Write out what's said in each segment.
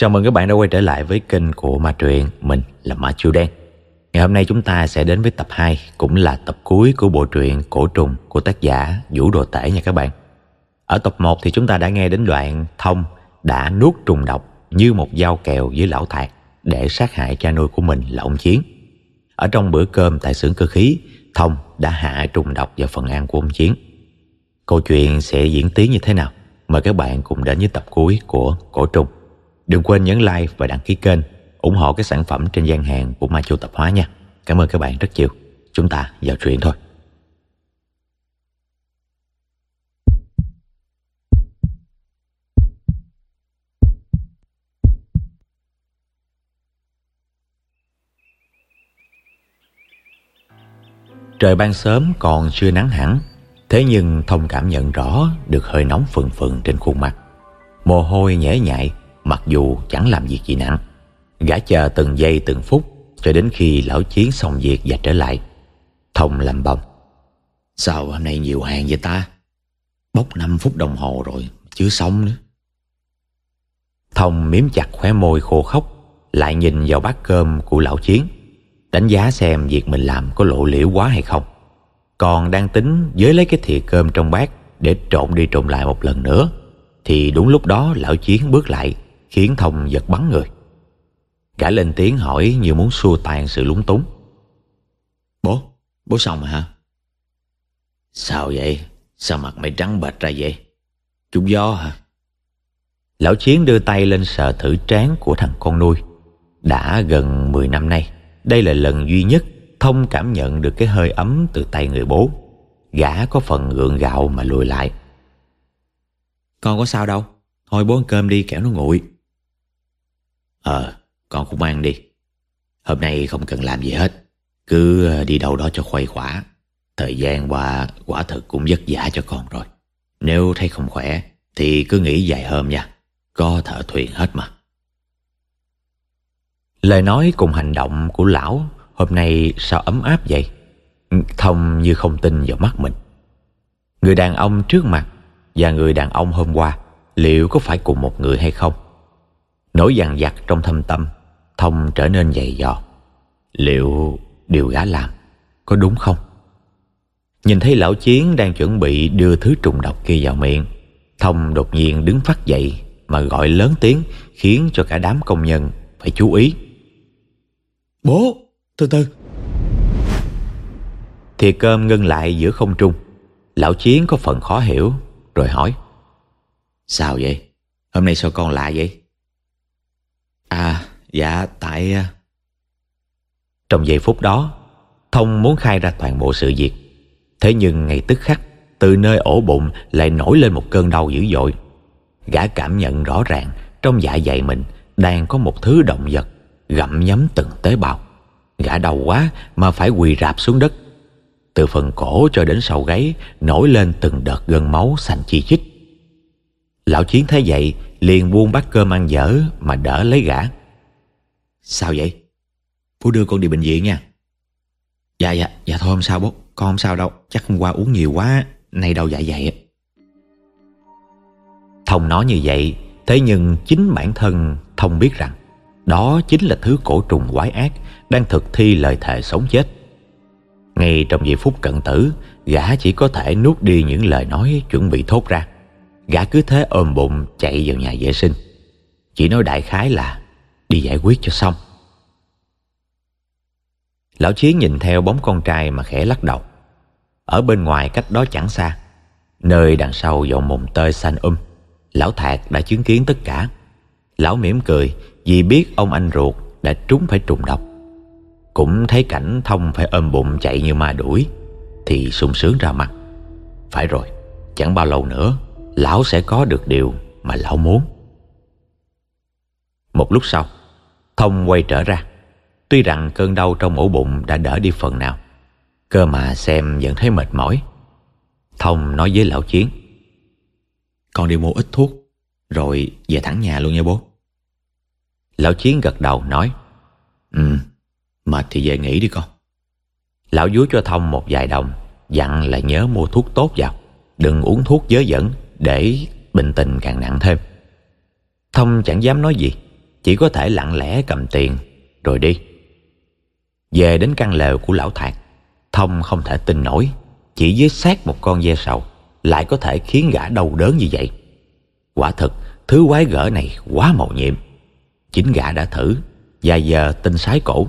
Chào mừng các bạn đã quay trở lại với kênh của Ma Truyện, Mình là Ma Chiêu Đen. Ngày hôm nay chúng ta sẽ đến với tập 2 Cũng là tập cuối của bộ truyện Cổ Trùng của tác giả Vũ Đồ Tể nha các bạn. Ở tập 1 thì chúng ta đã nghe đến đoạn Thông đã nuốt trùng độc như một dao kèo với lão thạc Để sát hại cha nuôi của mình là ông Chiến. Ở trong bữa cơm tại xưởng cơ khí, Thông đã hạ trùng độc vào phần ăn của ông Chiến. Câu chuyện sẽ diễn tiến như thế nào? Mời các bạn cùng đến với tập cuối của Cổ Trùng. Đừng quên nhấn like và đăng ký kênh, ủng hộ các sản phẩm trên gian hàng của Mai Châu Tập Hóa nha. Cảm ơn các bạn rất nhiều. Chúng ta vào chuyện thôi. Trời ban sớm còn chưa nắng hẳn, thế nhưng Thông cảm nhận rõ được hơi nóng phừng phừng trên khuôn mặt. Mồ hôi nhễ nhại mặc dù chẳng làm việc gì nặng. Gã chờ từng giây từng phút cho đến khi lão chiến xong việc và trở lại. Thông làm bông. Sao hôm nay nhiều hàng vậy ta? Bốc 5 phút đồng hồ rồi, chưa xong nữa. Thông miếm chặt khóe môi khô khóc, lại nhìn vào bát cơm của lão chiến, đánh giá xem việc mình làm có lộ liễu quá hay không. Còn đang tính với lấy cái thìa cơm trong bát để trộn đi trộn lại một lần nữa, thì đúng lúc đó lão chiến bước lại khiến Thông giật bắn người. Gã lên tiếng hỏi như muốn xua tan sự lúng túng. Bố, bố xong rồi hả? Sao vậy? Sao mặt mày trắng bệch ra vậy? Chút gió hả? Lão Chiến đưa tay lên sờ thử trán của thằng con nuôi. Đã gần 10 năm nay, đây là lần duy nhất Thông cảm nhận được cái hơi ấm từ tay người bố. Gã có phần gượng gạo mà lùi lại. Con có sao đâu, thôi bố ăn cơm đi kẻo nó nguội. Ờ, con cũng ăn đi. Hôm nay không cần làm gì hết. Cứ ờ, đi đâu đó cho khuây khỏa. Thời gian qua quả thực cũng vất vả cho con rồi. Nếu thấy không khỏe thì cứ nghỉ vài hôm nha. Có thợ thuyền hết mà. Lời nói cùng hành động của lão hôm nay sao ấm áp vậy? Thông như không tin vào mắt mình. Người đàn ông trước mặt và người đàn ông hôm qua liệu có phải cùng một người hay không? Nỗi dằn vặt trong thâm tâm Thông trở nên dày dò. Liệu điều gã làm Có đúng không? Nhìn thấy lão chiến đang chuẩn bị đưa thứ trùng độc kia vào miệng Thông đột nhiên đứng phát dậy Mà gọi lớn tiếng Khiến cho cả đám công nhân phải chú ý. Bố Từ từ. Thì cơm ngưng lại giữa không trung. Lão chiến có phần khó hiểu Rồi hỏi. Sao vậy? Hôm nay sao con lạ vậy À, dạ, tại... À. Trong giây phút đó, Thông muốn khai ra toàn bộ sự việc. Thế nhưng ngay tức khắc, từ nơi ổ bụng lại nổi lên một cơn đau dữ dội. Gã cảm nhận rõ ràng trong dạ dày mình đang có một thứ động vật gặm nhấm từng tế bào. Gã đau quá mà phải quỳ rạp xuống đất. Từ phần cổ cho đến sau gáy nổi lên từng đợt gân máu xanh chi chít. Lão Chiến thấy vậy liền buông bát cơm ăn dở mà đỡ lấy gã. Sao vậy? Phú đưa con đi bệnh viện nha. Dạ dạ, dạ thôi không sao bố, con không sao đâu, chắc hôm qua uống nhiều quá, nay đau dạ dày. Thông nói như vậy, thế nhưng chính bản thân Thông biết rằng đó chính là thứ cổ trùng quái ác đang thực thi lời thề sống chết. Ngay trong giây phút cận tử, gã chỉ có thể nuốt đi những lời nói chuẩn bị thốt ra. Gã cứ thế ôm bụng chạy vào nhà vệ sinh. Chỉ nói đại khái là Đi giải quyết cho xong. Lão Chiến nhìn theo bóng con trai mà khẽ lắc đầu. Ở bên ngoài cách đó chẳng xa. Nơi đằng sau dòng mùng tơi xanh um Lão Thạc đã chứng kiến tất cả. Lão mỉm cười Vì biết ông anh ruột đã trúng phải trùng độc. Cũng thấy cảnh Thông phải ôm bụng chạy như ma đuổi, Thì sung sướng ra mặt. Phải rồi, Chẳng bao lâu nữa lão sẽ có được điều mà lão muốn. Một lúc sau, Thông quay trở ra. Tuy rằng cơn đau trong ổ bụng đã đỡ đi phần nào, cơ mà xem vẫn thấy mệt mỏi. Thông nói với lão Chiến. Con đi mua ít thuốc, rồi về thẳng nhà luôn nha bố. Lão Chiến gật đầu nói. Ừ, mệt thì về nghỉ đi con. Lão vú cho Thông một vài đồng, dặn là nhớ mua thuốc tốt vào, đừng uống thuốc dớ dẫn để bệnh tình càng nặng thêm. Thông chẳng dám nói gì, chỉ có thể lặng lẽ cầm tiền rồi đi. Về đến căn lều của lão thạc thông không thể tin nổi chỉ với xác một con dê sầu lại có thể khiến gã đau đớn như vậy. Quả thực thứ quái gở này quá màu nhiệm. Chính gã đã thử và giờ tin sái cổ.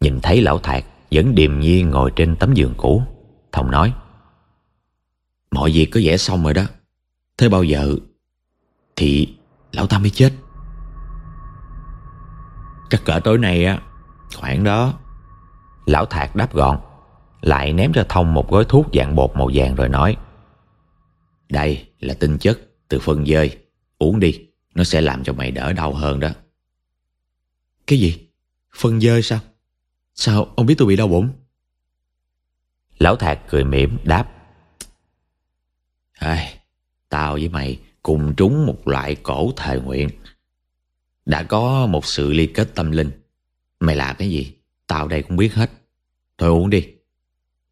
Nhìn thấy lão thạc vẫn điềm nhiên ngồi trên tấm giường cũ thông nói mọi việc có vẻ xong rồi đó thế bao giờ thì lão ta mới chết? Chắc cỡ tối nay á khoảng đó lão thạc đáp gọn lại ném cho thông một gói thuốc dạng bột màu vàng rồi nói đây là tinh chất từ phân dơi uống đi nó sẽ làm cho mày đỡ đau hơn đó. Cái gì? Phân dơi sao? Sao ông biết tôi bị đau bụng? Lão thạc cười mỉm đáp Ai, tao với mày cùng trúng một loại cổ thề nguyện. Đã có một sự liên kết tâm linh. Mày làm cái gì? Tao đây cũng biết hết. Thôi uống đi.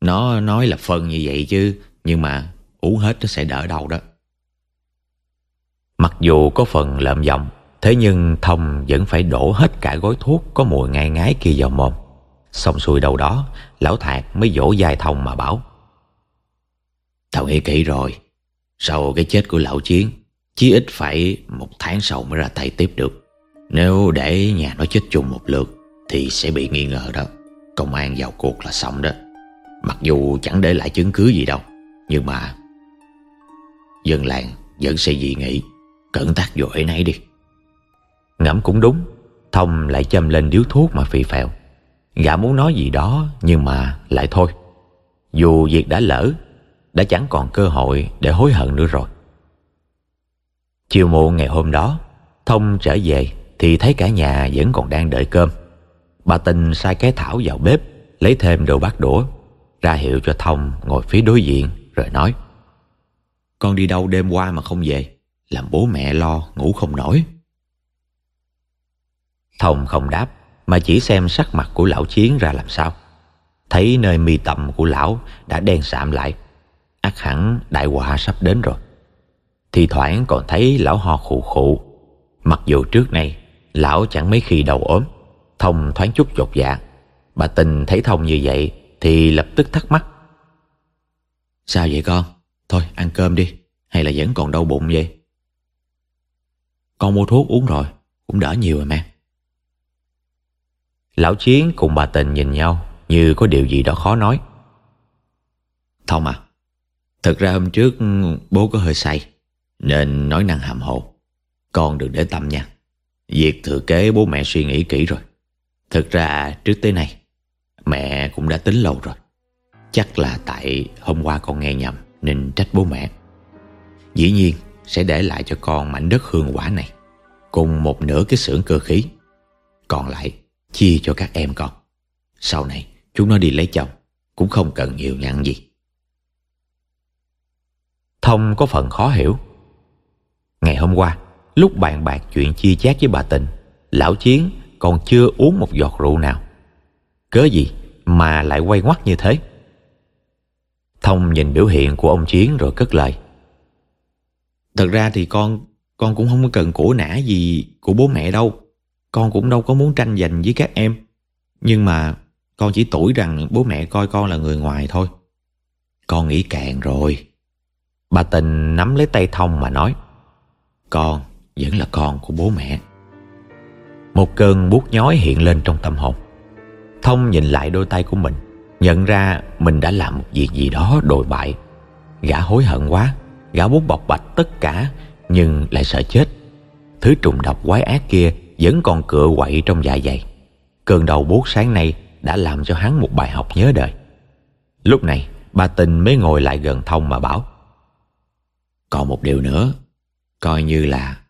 Nó nói là phân như vậy chứ, nhưng mà uống hết nó sẽ đỡ đau đó. Mặc dù có phần lợm giọng, thế nhưng thông vẫn phải đổ hết cả gói thuốc có mùi ngai ngái kia vào mồm. Xong xuôi đâu đó, lão thạc mới dỗ dài thông mà bảo, tao nghĩ kỹ rồi sau cái chết của lão chiến, chí ít phải một tháng sau mới ra tay tiếp được. Nếu để nhà nó chết chung một lượt, thì sẽ bị nghi ngờ đó. Công an vào cuộc là xong đó. Mặc dù chẳng để lại chứng cứ gì đâu, nhưng mà dân làng vẫn sẽ dị nghị. Cẩn tác vô ấy nấy đi. Ngẫm cũng đúng, thông lại châm lên điếu thuốc mà phì phèo. Gã muốn nói gì đó, nhưng mà lại thôi. Dù việc đã lỡ đã chẳng còn cơ hội để hối hận nữa rồi. Chiều muộn ngày hôm đó thông trở về thì thấy cả nhà vẫn còn đang đợi cơm. Bà tình sai cái thảo vào bếp lấy thêm đồ bát đũa ra hiệu cho thông ngồi phía đối diện rồi nói con đi đâu đêm qua mà không về? Làm bố mẹ lo ngủ không nổi. Thông không đáp mà chỉ xem sắc mặt của lão chiến ra làm sao. Thấy nơi mi tâm của lão đã đen sạm lại ắt hẳn đại họa sắp đến rồi. Thì thoảng còn thấy lão ho khụ khụ mặc dù trước nay lão chẳng mấy khi đầu ốm. Thông thoáng chút chột dạ. Bà tình thấy thông như vậy thì lập tức thắc mắc. Sao vậy con? Thôi ăn cơm đi. Hay là vẫn còn đau bụng vậy? Con mua thuốc uống rồi. Cũng đỡ nhiều rồi mẹ. Lão chiến cùng bà tình nhìn nhau như có điều gì đó khó nói. Thông à thật ra hôm trước bố có hơi say, nên nói năng hàm hồ. Con đừng để tâm nha. Việc thừa kế bố mẹ suy nghĩ kỹ rồi. Thực ra trước tới nay, mẹ cũng đã tính lâu rồi. Chắc là tại hôm qua con nghe nhầm nên trách bố mẹ. Dĩ nhiên sẽ để lại cho con mảnh đất hương quả này, cùng một nửa cái xưởng cơ khí. Còn lại, chia cho các em con. Sau này, chúng nó đi lấy chồng, cũng không cần nhiều nhận gì thông có phần khó hiểu. Ngày hôm qua, lúc bàn bạc chuyện chia chác với bà tình, lão chiến còn chưa uống một giọt rượu nào. Cớ gì mà lại quay ngoắt như thế? Thông nhìn biểu hiện của ông chiến rồi cất lời. Thật ra thì con con cũng không cần củ nã gì của bố mẹ đâu. Con cũng đâu có muốn tranh giành với các em. Nhưng mà con chỉ tuổi rằng bố mẹ coi con là người ngoài thôi. Con nghĩ cạn rồi bà tình nắm lấy tay thông mà nói, con vẫn là con của bố mẹ. Một cơn buốt nhói hiện lên trong tâm hồn thông nhìn lại đôi tay của mình, nhận ra mình đã làm một việc gì đó đồi bại. Gã hối hận quá, gã muốn bọc bạch tất cả, nhưng lại sợ chết. Thứ trùng độc quái ác kia vẫn còn cựa quậy trong dạ dày. Cơn đầu buốt sáng nay đã làm cho hắn một bài học nhớ đời. Lúc này, bà tình mới ngồi lại gần thông mà bảo còn một điều nữa, coi như là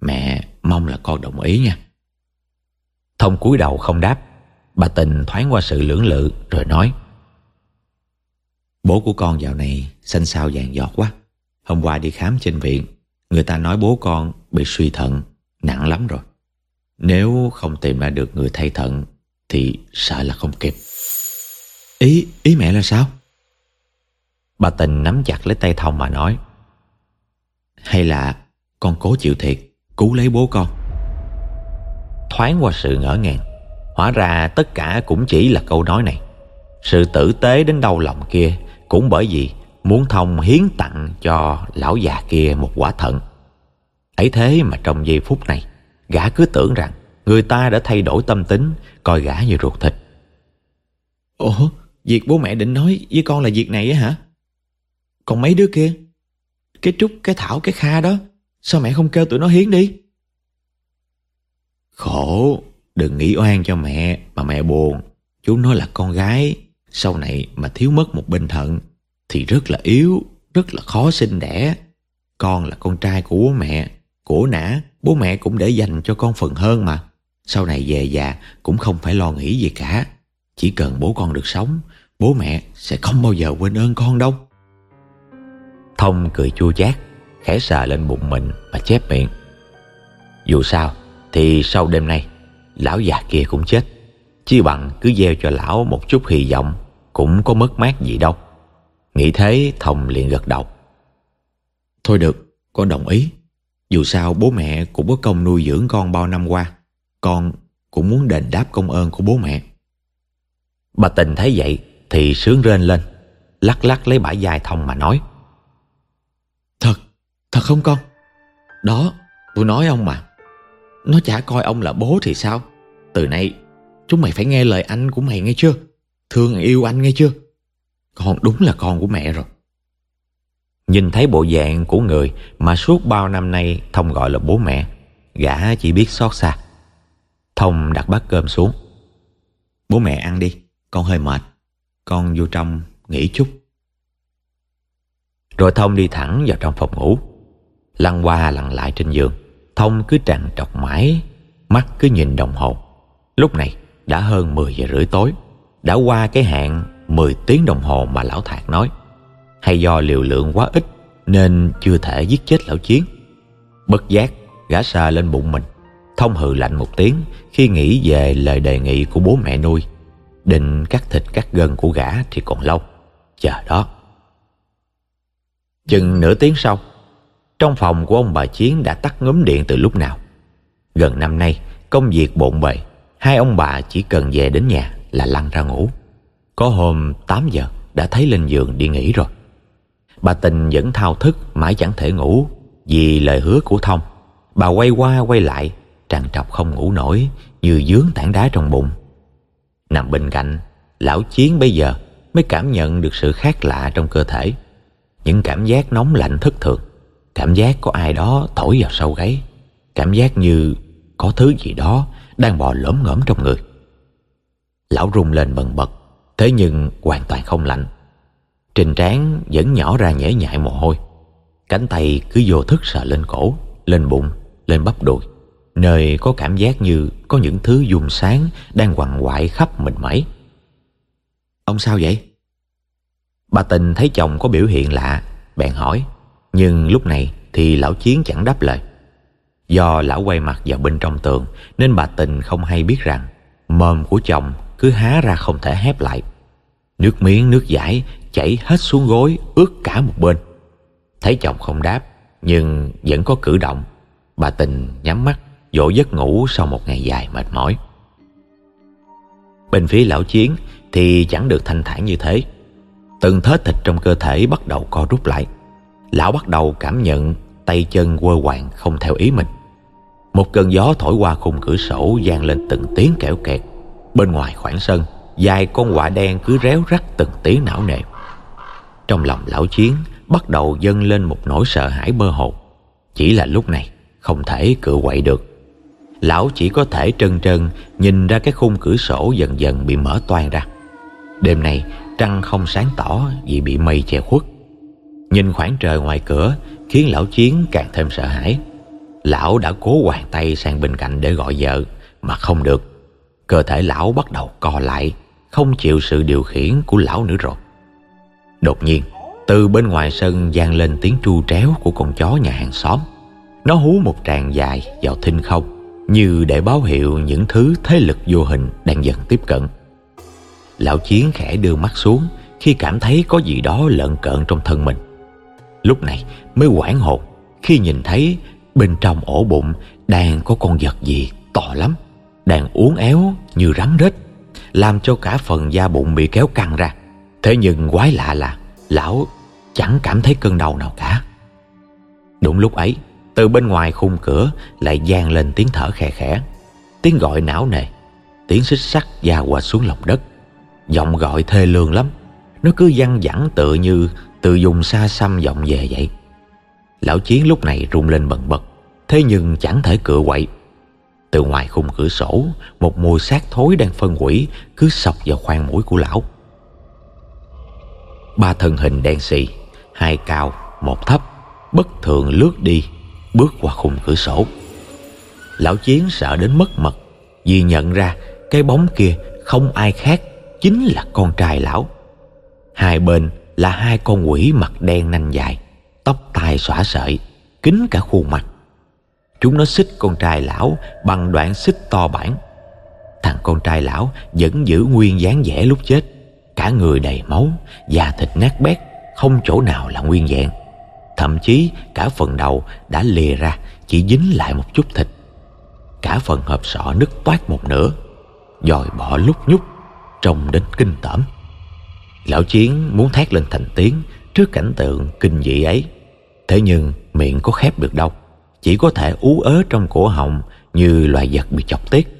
mẹ mong là con đồng ý nha. Thông cúi đầu không đáp, bà tình thoáng qua sự lưỡng lự rồi nói, bố của con dạo này xanh xao vàng giọt quá. Hôm qua đi khám trên viện, người ta nói bố con bị suy thận, nặng lắm rồi. Nếu không tìm ra được người thay thận thì sợ là không kịp. Ý ý mẹ là sao? Bà tình nắm chặt lấy tay thông mà nói hay là con cố chịu thiệt, cứu lấy bố con? Thoáng qua sự ngỡ ngàng, Hóa ra tất cả cũng chỉ là câu nói này. Sự tử tế đến đau lòng kia Cũng bởi vì muốn thông hiến tặng cho lão già kia một quả thận. Ấy thế mà trong giây phút này, gã cứ tưởng rằng người ta đã thay đổi tâm tính, coi gã như ruột thịt. Ủa? Việc bố mẹ định nói với con là việc này á hả? Còn mấy đứa kia? Cái trúc cái thảo cái kha đó sao mẹ không kêu tụi nó hiến đi khổ đừng nghĩ oan cho mẹ mà mẹ buồn chú nó là con gái sau này mà thiếu mất một bên thận thì rất là yếu, rất là khó sinh đẻ. Con là con trai của bố mẹ, của nã, bố mẹ cũng để dành cho con phần hơn mà. Sau này về già cũng không phải lo nghĩ gì cả. Chỉ cần bố con được sống, bố mẹ sẽ không bao giờ quên ơn con đâu. Thông cười chua chát, khẽ sờ lên bụng mình và chép miệng. Dù sao, thì sau đêm nay, lão già kia cũng chết. Chi bằng cứ gieo cho lão một chút hy vọng, cũng có mất mát gì đâu. Nghĩ thế Thông liền gật đầu Thôi được, con đồng ý Dù sao bố mẹ cũng có công nuôi dưỡng con bao năm qua Con cũng muốn đền đáp công ơn của bố mẹ Bà tình thấy vậy Thì sướng rên lên Lắc lắc lấy bả dài Thông mà nói thật không con? Đó, tôi nói ông mà. Nó chả coi ông là bố thì sao? Từ nay Chúng mày phải nghe lời anh của mày nghe chưa? Thương yêu anh nghe chưa? Con đúng là con của mẹ rồi. Nhìn thấy bộ dạng của người Mà suốt bao năm nay Thông gọi là bố mẹ Gã chỉ biết xót xa. Thông đặt bát cơm xuống. Bố mẹ ăn đi Con hơi mệt. Con vô trong nghỉ chút. Rồi Thông đi thẳng vào trong phòng ngủ. Lăn qua lăn lại trên giường. Thông cứ trằn trọc mãi, Mắt cứ nhìn đồng hồ. Lúc này, đã hơn 10 giờ rưỡi tối. Đã qua cái hạn 10 tiếng đồng hồ mà lão thạc nói. Hay do liều lượng quá ít, nên chưa thể giết chết lão chiến. Bất giác, gã sờ lên bụng mình. Thông hừ lạnh một tiếng khi nghĩ về lời đề nghị của bố mẹ nuôi. Định cắt thịt cắt gân của gã thì còn lâu. Chờ đó. Chừng nửa tiếng sau trong phòng của ông bà chiến đã tắt ngấm điện từ lúc nào gần năm nay công việc bộn bề hai ông bà chỉ cần về đến nhà là lăn ra ngủ có hôm 8 giờ đã thấy lên giường đi nghỉ rồi. Bà Tình vẫn thao thức mãi chẳng thể ngủ vì lời hứa của Thông. Bà quay qua quay lại, trằn trọc không ngủ nổi như dướng tảng đá trong bụng. Nằm bên cạnh, lão Chiến bây giờ mới cảm nhận được sự khác lạ trong cơ thể. Những cảm giác nóng lạnh thất thường, cảm giác có ai đó thổi vào sâu gáy, cảm giác như có thứ gì đó đang bò lõm ngõm trong người. Lão rung lên bần bật Thế nhưng hoàn toàn không lạnh. Trình trán vẫn nhỏ ra nhễ nhại mồ hôi. Cánh tay cứ vô thức sờ lên cổ Lên bụng, lên bắp đùi Nơi có cảm giác như Có những thứ dùng sáng Đang quằn quại khắp mình mẩy Ông sao vậy? Bà tình thấy chồng có biểu hiện lạ Bèn hỏi. Nhưng lúc này thì lão chiến chẳng đáp lời. Do lão quay mặt vào bên trong tường, Nên bà tình không hay biết rằng Mồm của chồng cứ há ra không thể hép lại. Nước miếng, nước giải chảy hết xuống gối, ướt cả một bên. Thấy chồng không đáp, nhưng vẫn có cử động, bà tình nhắm mắt dỗ giấc ngủ sau một ngày dài mệt mỏi. Bên phía lão chiến thì chẳng được thanh thản như thế. Từng thớ thịt trong cơ thể bắt đầu co rút lại lão bắt đầu cảm nhận tay chân quơ quàng không theo ý mình. Một cơn gió thổi qua khung cửa sổ vang lên từng tiếng kẽo kẹt. Bên ngoài khoảng sân Dài con quạ đen cứ réo rắt từng tiếng não nề. Trong lòng lão chiến Bắt đầu dâng lên một nỗi sợ hãi mơ hồ. Chỉ là lúc này, Không thể cựa quậy được. Lão chỉ có thể trân trân Nhìn ra cái khung cửa sổ dần dần bị mở toan ra. Đêm nay, trăng không sáng tỏ Vì bị mây che khuất. Nhìn khoảng trời ngoài cửa, Khiến lão chiến càng thêm sợ hãi. Lão đã cố hoàn tay sang bên cạnh để gọi vợ, Mà không được. Cơ thể lão bắt đầu co lại, Không chịu sự điều khiển của lão nữa rồi. Đột nhiên, Từ bên ngoài sân vang lên tiếng tru tréo Của con chó nhà hàng xóm. Nó hú một tràng dài vào thinh không, Như để báo hiệu những thứ thế lực vô hình đang dần tiếp cận. Lão Chiến khẽ đưa mắt xuống Khi cảm thấy có gì đó lợn cợn trong thân mình. Lúc này mới quảng hồn, Khi nhìn thấy bên trong ổ bụng Đang có con vật gì to lắm, đang uốn éo như rắn rết, làm cho cả phần da bụng bị kéo căng ra. Thế nhưng quái lạ là lão chẳng cảm thấy cơn đau nào cả. Đúng lúc ấy, từ bên ngoài khung cửa lại vang lên tiếng thở khè khẽ tiếng gọi não nề, tiếng xích sắt da qua xuống lòng đất. Giọng gọi thê lương lắm nó cứ văng vẳng tự như từ dùng xa xăm vọng về vậy. Lão chiến lúc này rung lên bần bật, thế nhưng chẳng thể cựa quậy. Từ ngoài khung cửa sổ, một mùi xác thối đang phân hủy cứ sọc vào khoang mũi của lão. Ba thân hình đen xì, hai cao, một thấp, bất thường lướt đi, bước qua khung cửa sổ. Lão chiến sợ đến mất mật, vì nhận ra cái bóng kia không ai khác chính là con trai lão hai bên là hai con quỷ mặt đen nanh dài, tóc tai xõa sợi kính cả khuôn mặt. Chúng nó xích con trai lão bằng đoạn xích to bản. Thằng con trai lão vẫn giữ nguyên dáng vẻ lúc chết. Cả người đầy máu, da thịt nát bét, không chỗ nào là nguyên vẹn. Thậm chí cả phần đầu đã lìa ra, chỉ dính lại một chút thịt. Cả phần hộp sọ nứt toát một nửa, dòi bỏ lúc nhúc, trông đến kinh tởm lão chiến muốn thét lên thành tiếng trước cảnh tượng kinh dị ấy. Thế nhưng miệng có khép được đâu. Chỉ có thể ú ớ trong cổ họng như loài vật bị chọc tiết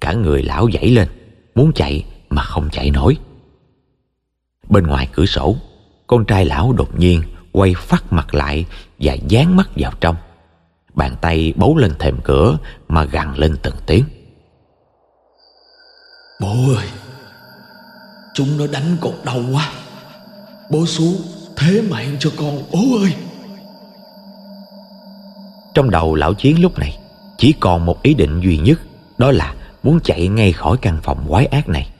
cả người lão dãy lên, muốn chạy mà không chạy nổi. Bên ngoài cửa sổ, con trai lão đột nhiên quay phát mặt lại và dán mắt vào trong. Bàn tay bấu lên thềm cửa mà gằn lên từng tiếng. Bố ơi! Chúng nó đánh cột đầu quá. Bố xuống thế mạng cho con, bố ơi. Trong đầu lão chiến lúc này, chỉ còn một ý định duy nhất, đó là muốn chạy ngay khỏi căn phòng quái ác này.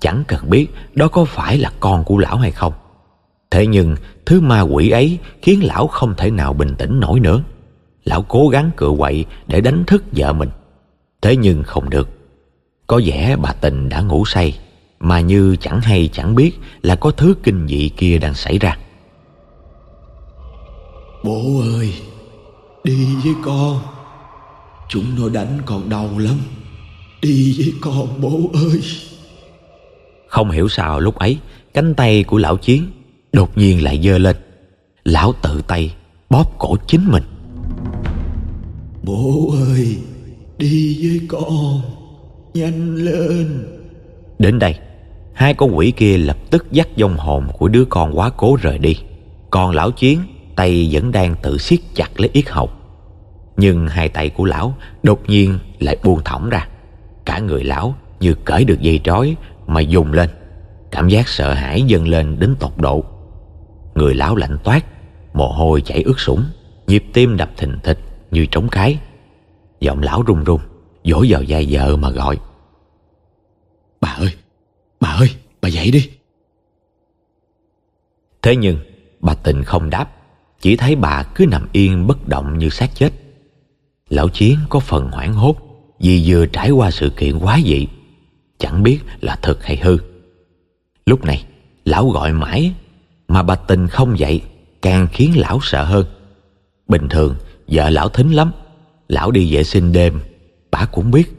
Chẳng cần biết đó có phải là con của lão hay không. Thế nhưng, thứ ma quỷ ấy khiến lão không thể nào bình tĩnh nổi nữa. Lão cố gắng cựa quậy để đánh thức vợ mình. Thế nhưng không được. Có vẻ bà tình đã ngủ say mà như chẳng hay chẳng biết là có thứ kinh dị kia đang xảy ra. Bố ơi đi với con. Chúng nó đánh con đau lắm. Đi với con bố ơi. Không hiểu sao lúc ấy cánh tay của lão chiến đột nhiên lại giơ lên. Lão tự tay bóp cổ chính mình. Bố ơi đi với con. Nhanh lên. Đến đây hai con quỷ kia lập tức dắt dông hồn của đứa con quá cố rời đi. Còn lão chiến, tay vẫn đang tự siết chặt lấy yết hầu. Nhưng hai tay của lão đột nhiên lại buông thõng ra. Cả người lão như cởi được dây trói mà dùng lên. Cảm giác sợ hãi dâng lên đến tột độ. Người lão lạnh toát, mồ hôi chảy ướt sũng, nhịp tim đập thình thịch như trống cái. Giọng lão run run dỗ vào vai vợ mà gọi. Bà ơi bà ơi, bà dậy đi. Thế nhưng, bà tình không đáp. Chỉ thấy bà cứ nằm yên bất động như xác chết. Lão chiến có phần hoảng hốt, vì vừa trải qua sự kiện quá dị, chẳng biết là thật hay hư. Lúc này, lão gọi mãi, mà bà tình không dậy, càng khiến lão sợ hơn. Bình thường, vợ lão thính lắm. Lão đi vệ sinh đêm, bà cũng biết.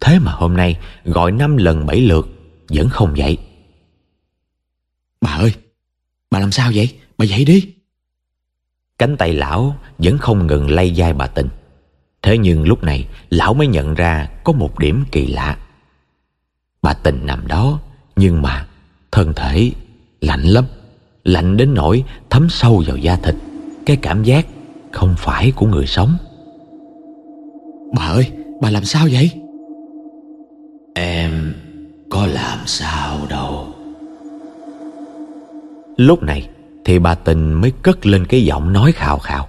Thế mà hôm nay, gọi năm lần bảy lượt vẫn không dậy. Bà ơi bà làm sao vậy? Bà dậy đi. Cánh tay lão vẫn không ngừng lay vai bà tình. Thế nhưng lúc này lão mới nhận ra có một điểm kỳ lạ. Bà tình nằm đó nhưng mà thân thể lạnh lắm lạnh đến nỗi thấm sâu vào da thịt. Cái cảm giác không phải của người sống. Bà ơi bà làm sao vậy? Em có làm sao đâu. Lúc này, thì bà tình mới cất lên cái giọng nói khào khào.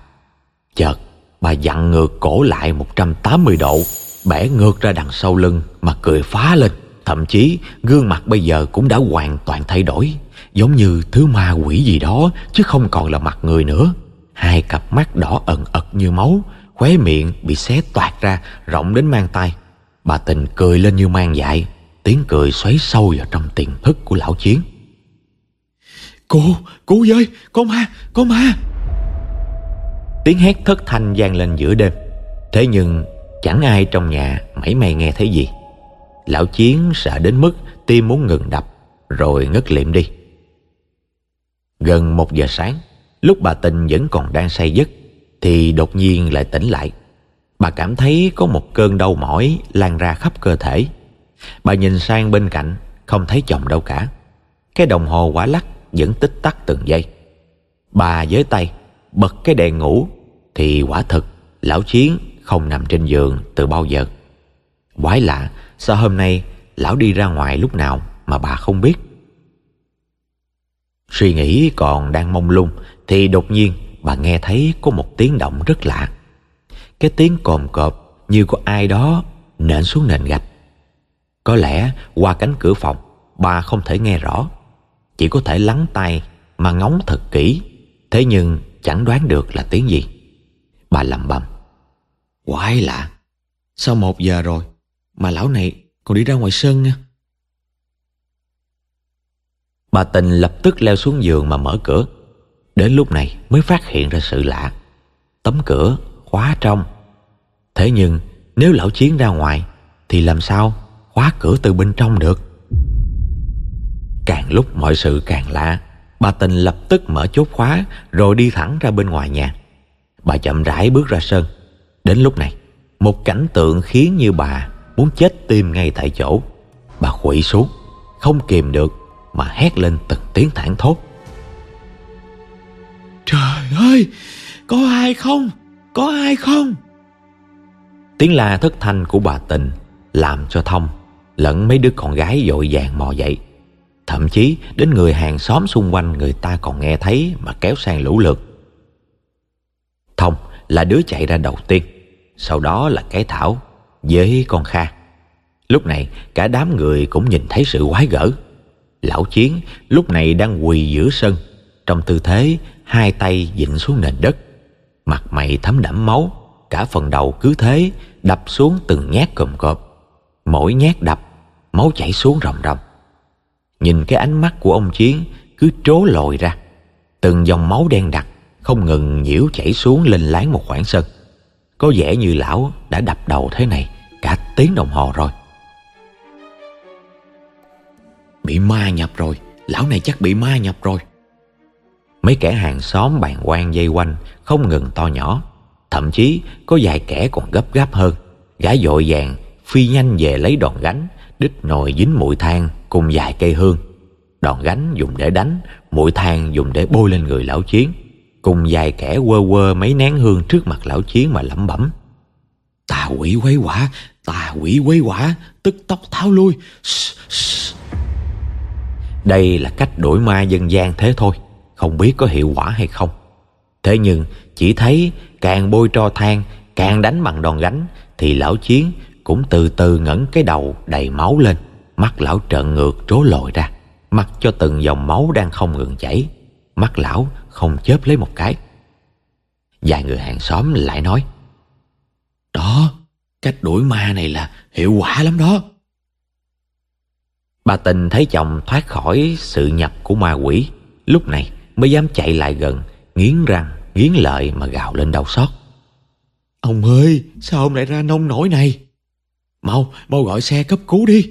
Chợt, bà dặn ngược cổ lại 180 độ, bẻ ngược ra đằng sau lưng mà cười phá lên. Thậm chí, gương mặt bây giờ cũng đã hoàn toàn thay đổi, giống như thứ ma quỷ gì đó, chứ không còn là mặt người nữa. Hai cặp mắt đỏ ẩn ật như máu, khóe miệng bị xé toạc ra, rộng đến mang tay bà tình cười lên như mang dại tiếng cười xoáy sâu vào trong tiềm thức của lão chiến. Cô cô ơi có ma có ma. Tiếng hét thất thanh vang lên giữa đêm. Thế nhưng chẳng ai trong nhà mảy may nghe thấy gì. Lão chiến sợ đến mức tim muốn ngừng đập rồi ngất liệm đi. Gần một giờ sáng lúc bà tình vẫn còn đang say giấc thì đột nhiên lại tỉnh lại. Bà cảm thấy có một cơn đau mỏi lan ra khắp cơ thể bà nhìn sang bên cạnh, không thấy chồng đâu cả. Cái đồng hồ quả lắc vẫn tích tắc từng giây. Bà với tay bật cái đèn ngủ, thì quả thực lão chiến không nằm trên giường từ bao giờ. Quái lạ, sao hôm nay lão đi ra ngoài lúc nào mà bà không biết? Suy nghĩ còn đang mông lung thì đột nhiên bà nghe thấy có một tiếng động rất lạ. Cái tiếng cồm cộp như có ai đó nện xuống nền gạch có lẽ qua cánh cửa phòng bà không thể nghe rõ. Chỉ có thể lắng tai mà ngóng thật kỹ. Thế nhưng chẳng đoán được là tiếng gì. Bà lẩm bẩm quái lạ. Sao một giờ rồi mà lão này còn đi ra ngoài sân nha. Bà tình lập tức leo xuống giường mà mở cửa. Đến lúc này mới phát hiện ra sự lạ. Tấm cửa khóa trong. Thế nhưng nếu lão chiến ra ngoài thì làm sao khóa cửa từ bên trong được. Càng lúc mọi sự càng lạ bà tình lập tức mở chốt khóa rồi đi thẳng ra bên ngoài nhà. Bà chậm rãi bước ra sân. Đến lúc này một cảnh tượng khiến như bà muốn chết tim ngay tại chỗ. Bà khuỵu xuống không kìm được mà hét lên từng tiếng thảng thốt. Trời ơi có ai không? Có ai không? Tiếng la thất thanh của bà tình làm cho thông lẫn mấy đứa con gái dội vàng mò dậy. Thậm chí đến người hàng xóm xung quanh người ta còn nghe thấy mà kéo sang lũ lượt. Thông là đứa chạy ra đầu tiên, sau đó là cái thảo với con kha. Lúc này cả đám người cũng nhìn thấy sự quái gở. Lão chiến lúc này đang quỳ giữa sân, trong tư thế hai tay dịnh xuống nền đất, mặt mày thấm đẫm máu, cả phần đầu cứ thế đập xuống từng nhát cồm cộp mỗi nhát đập, máu chảy xuống ròng ròng. Nhìn cái ánh mắt của ông chiến cứ trố lồi ra. Từng dòng máu đen đặc không ngừng nhiễu chảy xuống lên láng một khoảng sân. Có vẻ như lão đã đập đầu thế này cả tiếng đồng hồ rồi. Bị ma nhập rồi, lão này chắc bị ma nhập rồi. Mấy kẻ hàng xóm bàn quan dây quanh không ngừng to nhỏ, thậm chí có vài kẻ còn gấp gáp hơn, gã dội vàng phi nhanh về lấy đòn gánh đít nồi dính mũi than cùng vài cây hương. Đòn gánh dùng để đánh mũi than dùng để bôi lên người lão chiến cùng vài kẻ quơ quơ mấy nén hương trước mặt lão chiến mà lẩm bẩm. Tà quỷ quấy quả tà quỷ quấy quả tức tốc tháo lui. Đây là cách đổi ma dân gian thế thôi không biết có hiệu quả hay không. Thế nhưng chỉ thấy càng bôi tro than càng đánh bằng đòn gánh thì lão chiến cũng từ từ ngẩng cái đầu đầy máu lên mắt lão trợn ngược trố lồi ra mặc cho từng dòng máu đang không ngừng chảy. Mắt lão không chớp lấy một cái. Vài người hàng xóm lại nói đó cách đuổi ma này là hiệu quả lắm đó. Bà tình thấy chồng thoát khỏi sự nhập của ma quỷ lúc này mới dám chạy lại gần nghiến răng nghiến lợi mà gào lên đau xót. Ông ơi sao ông lại ra nông nổi này mau mau gọi xe cấp cứu đi.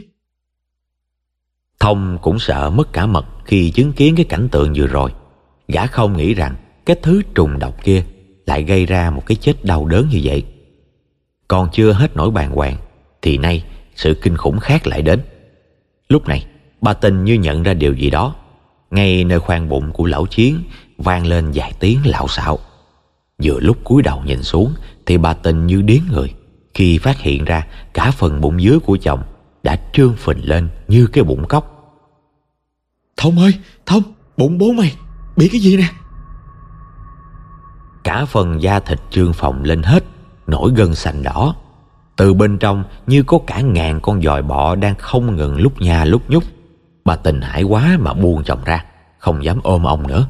Thông cũng sợ mất cả mật khi chứng kiến cái cảnh tượng vừa rồi. Gã không nghĩ rằng cái thứ trùng độc kia lại gây ra một cái chết đau đớn như vậy. Còn chưa hết nỗi bàng hoàng, thì nay sự kinh khủng khác lại đến. Lúc này, bà tình như nhận ra điều gì đó. Ngay nơi khoang bụng của lão chiến vang lên vài tiếng lạo xạo. Vừa lúc cúi đầu nhìn xuống, thì bà tình như điếng người khi phát hiện ra cả phần bụng dưới của chồng đã trương phình lên như cái bụng cóc. Thông ơi thông bụng bố mày bị cái gì nè? Cả phần da thịt trương phồng lên hết nổi gân xanh đỏ. Từ bên trong như có cả ngàn con dòi bọ đang không ngừng lúc nha lúc nhúc. Bà tình hãi quá mà buông chồng ra không dám ôm ông nữa.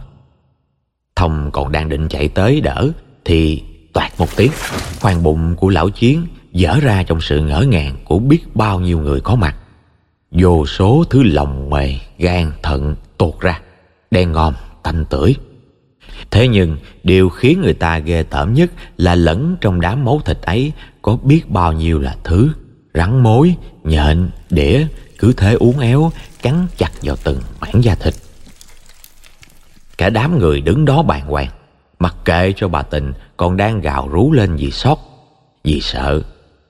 Thông còn đang định chạy tới đỡ thì toạt một tiếng. Khoang bụng của lão chiến dở ra trong sự ngỡ ngàng của biết bao nhiêu người có mặt. Vô số thứ lòng mề gan thận tuột ra đen ngòm tanh tưởi. Thế nhưng điều khiến người ta ghê tởm nhất là lẫn trong đám máu thịt ấy có biết bao nhiêu là thứ rắn mối, nhện, đĩa cứ thế uốn éo, cắn chặt vào từng mảng da thịt. Cả đám người đứng đó bàng hoàng, mặc kệ cho bà tình còn đang gào rú lên vì sót, vì sợ,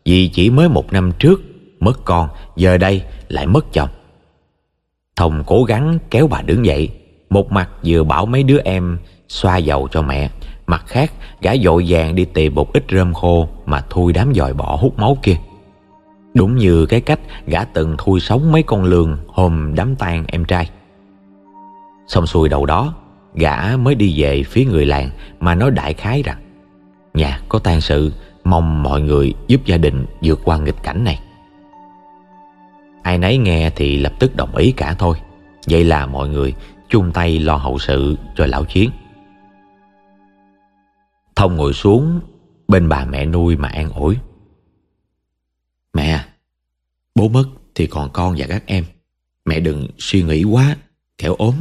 vì chỉ mới một năm trước mất con, giờ đây lại mất chồng. Thông cố gắng kéo bà đứng dậy, một mặt vừa bảo mấy đứa em xoa dầu cho mẹ, mặt khác gã dội vàng đi tìm một ít rơm khô mà thui đám dòi bỏ hút máu kia. Đúng như cái cách gã từng thui sống mấy con lường hôm đám tang em trai. Xong xuôi đầu đó, gã mới đi về phía người làng mà nói đại khái rằng nhà có tang sự, mong mọi người giúp gia đình vượt qua nghịch cảnh này. Ai nấy nghe thì lập tức đồng ý cả thôi. Vậy là mọi người chung tay lo hậu sự cho lão chiến. Thông ngồi xuống bên bà mẹ nuôi mà an ủi. Mẹ, bố mất thì còn con và các em. Mẹ đừng suy nghĩ quá, kẻo ốm.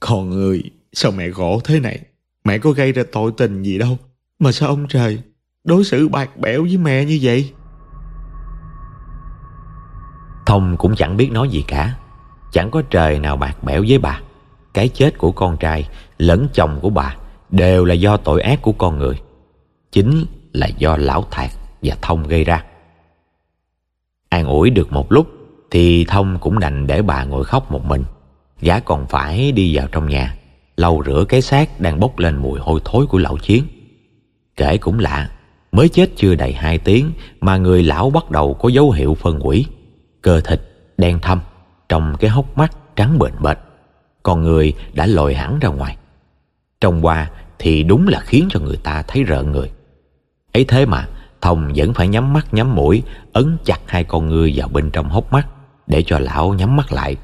Con người, sao mẹ gỗ thế này? Mẹ có gây ra tội tình gì đâu. Mà sao ông trời đối xử bạc bẽo với mẹ như vậy? Thông cũng chẳng biết nói gì cả. Chẳng có trời nào bạc bẽo với bà. Cái chết của con trai lẫn chồng của bà đều là do tội ác của con người. Chính là do lão thạc và Thông gây ra. An ủi được một lúc thì Thông cũng đành để bà ngồi khóc một mình. Gã còn phải đi vào trong nhà, lau rửa cái xác đang bốc lên mùi hôi thối của lão chiến. Kể cũng lạ, mới chết chưa đầy hai tiếng mà người lão bắt đầu có dấu hiệu phân hủy. Cơ thịt đen thâm, trong cái hốc mắt trắng bệch bệch. Con người đã lồi hẳn ra ngoài. trong qua thì đúng là khiến cho người ta thấy rợn người. ấy thế mà Thông vẫn phải nhắm mắt nhắm mũi ấn chặt hai con ngươi vào bên trong hốc mắt để cho lão nhắm mắt lại.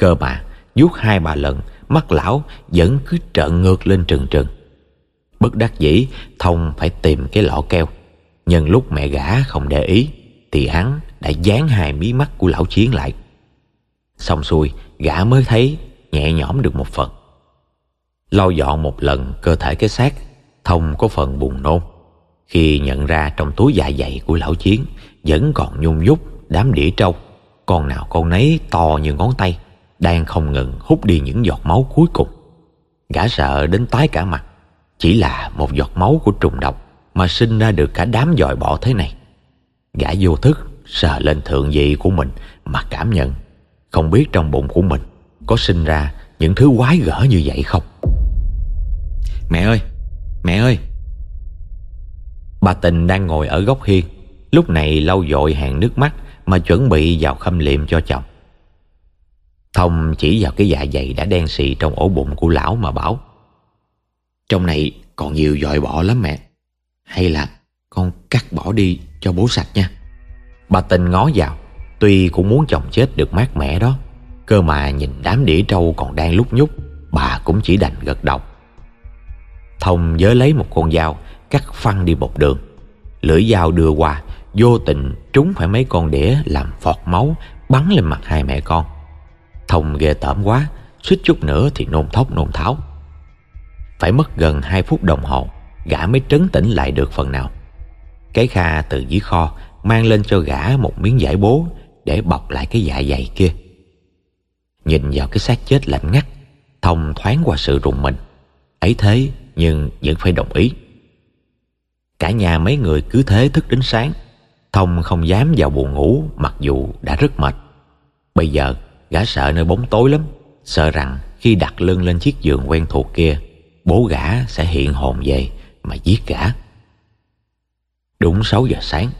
Cơ mà, vuốt hai ba lần, mắt lão vẫn cứ trợn ngược lên trừng trừng. Bất đắc dĩ, Thông phải tìm cái lọ keo. Nhân lúc mẹ gã không để ý, thì hắn đã dán hai mí mắt của lão chiến lại. Xong xuôi, gã mới thấy nhẹ nhõm được một phần. Lau dọn một lần cơ thể cái xác, Thông có phần buồn nôn khi nhận ra trong túi dạ dày của lão chiến vẫn còn nhung nhúc đám đĩa trâu, con nào con nấy to như ngón tay đang không ngừng hút đi những giọt máu cuối cùng. Gã sợ đến tái cả mặt. Chỉ là một giọt máu của trùng độc mà sinh ra được cả đám dòi bỏ thế này. Gã vô thức sờ lên thượng vị của mình mà cảm nhận. Không biết trong bụng của mình có sinh ra những thứ quái gở như vậy không? Mẹ ơi mẹ ơi. Bà Tình đang ngồi ở góc hiên. Lúc này lau dội hàng nước mắt Mà chuẩn bị vào khâm liệm cho chồng Thông chỉ vào cái dạ dày đã đen xì trong ổ bụng của lão mà bảo, Trong này còn nhiều dòi bỏ lắm mẹ, Hay là con cắt bỏ đi cho bố sạch nha. Bà Tình ngó vào, Tuy cũng muốn chồng chết được mát mẻ đó, Cơ mà nhìn đám đĩa trâu còn đang lúc nhúc, Bà cũng chỉ đành gật đầu. Thông nhớ lấy một con dao, cắt phăng đi một đường. Lưỡi dao đưa qua, vô tình trúng phải mấy con đĩa làm phọt máu, bắn lên mặt hai mẹ con thông ghê tởm quá, suýt chút nữa thì nôn thốc, nôn tháo. Phải mất gần hai phút đồng hồ, gã mới trấn tĩnh lại được phần nào. Cái kha từ dưới kho mang lên cho gã một miếng giải bố để bọc lại cái dạ dày kia. Nhìn vào cái xác chết lạnh ngắt, thông thoáng qua sự rùng mình. Ấy thế nhưng vẫn phải đồng ý. Cả nhà mấy người cứ thế thức đến sáng. Thông không dám vào buồn ngủ Mặc dù đã rất mệt. Bây giờ gã sợ nơi bóng tối lắm, Sợ rằng khi đặt lưng lên chiếc giường quen thuộc kia, Bố gã sẽ hiện hồn về Mà giết gã. Đúng 6 giờ sáng,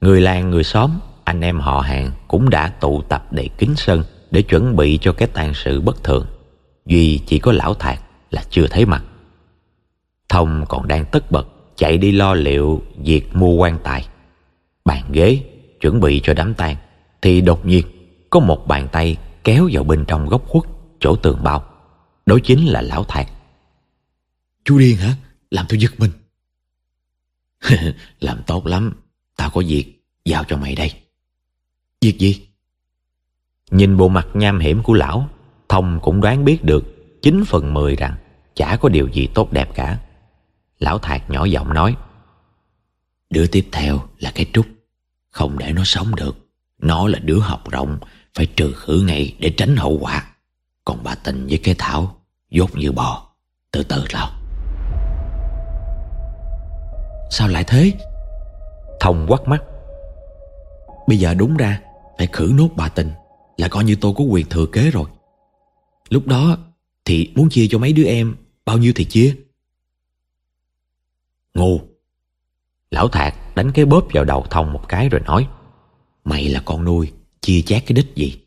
Người làng người xóm, Anh em họ hàng cũng đã tụ tập đầy kính sân Để chuẩn bị cho cái tàn sự bất thường. Duy chỉ có lão thạc là chưa thấy mặt. Thông còn đang tất bật chạy đi lo liệu việc mua quan tài. Bàn ghế chuẩn bị cho đám tang, thì đột nhiên có một bàn tay kéo vào bên trong góc khuất chỗ tường bao. Đó chính là lão thạc. Chú điên hả? Làm tôi giật mình. Làm tốt lắm. Tao có việc giao cho mày đây. Việc gì? Nhìn bộ mặt nham hiểm của lão thông cũng đoán biết được chín phần mười rằng chả có điều gì tốt đẹp cả. Lão Thạc nhỏ giọng nói Đứa tiếp theo là cái trúc. Không để nó sống được. Nó là đứa học rộng phải trừ khử ngay để tránh hậu quả. Còn bà Tình với cái Thảo Dốt như bò. Từ từ lao Sao lại thế? Thông quắc mắt. Bây giờ đúng ra Phải khử nốt bà Tình Là coi như tôi có quyền thừa kế rồi. Lúc đó thì muốn chia cho mấy đứa em Bao nhiêu thì chia. Ngu. Lão Thạc đánh cái bóp vào đầu Thông một cái rồi nói, Mày là con nuôi Chia chác cái đích gì.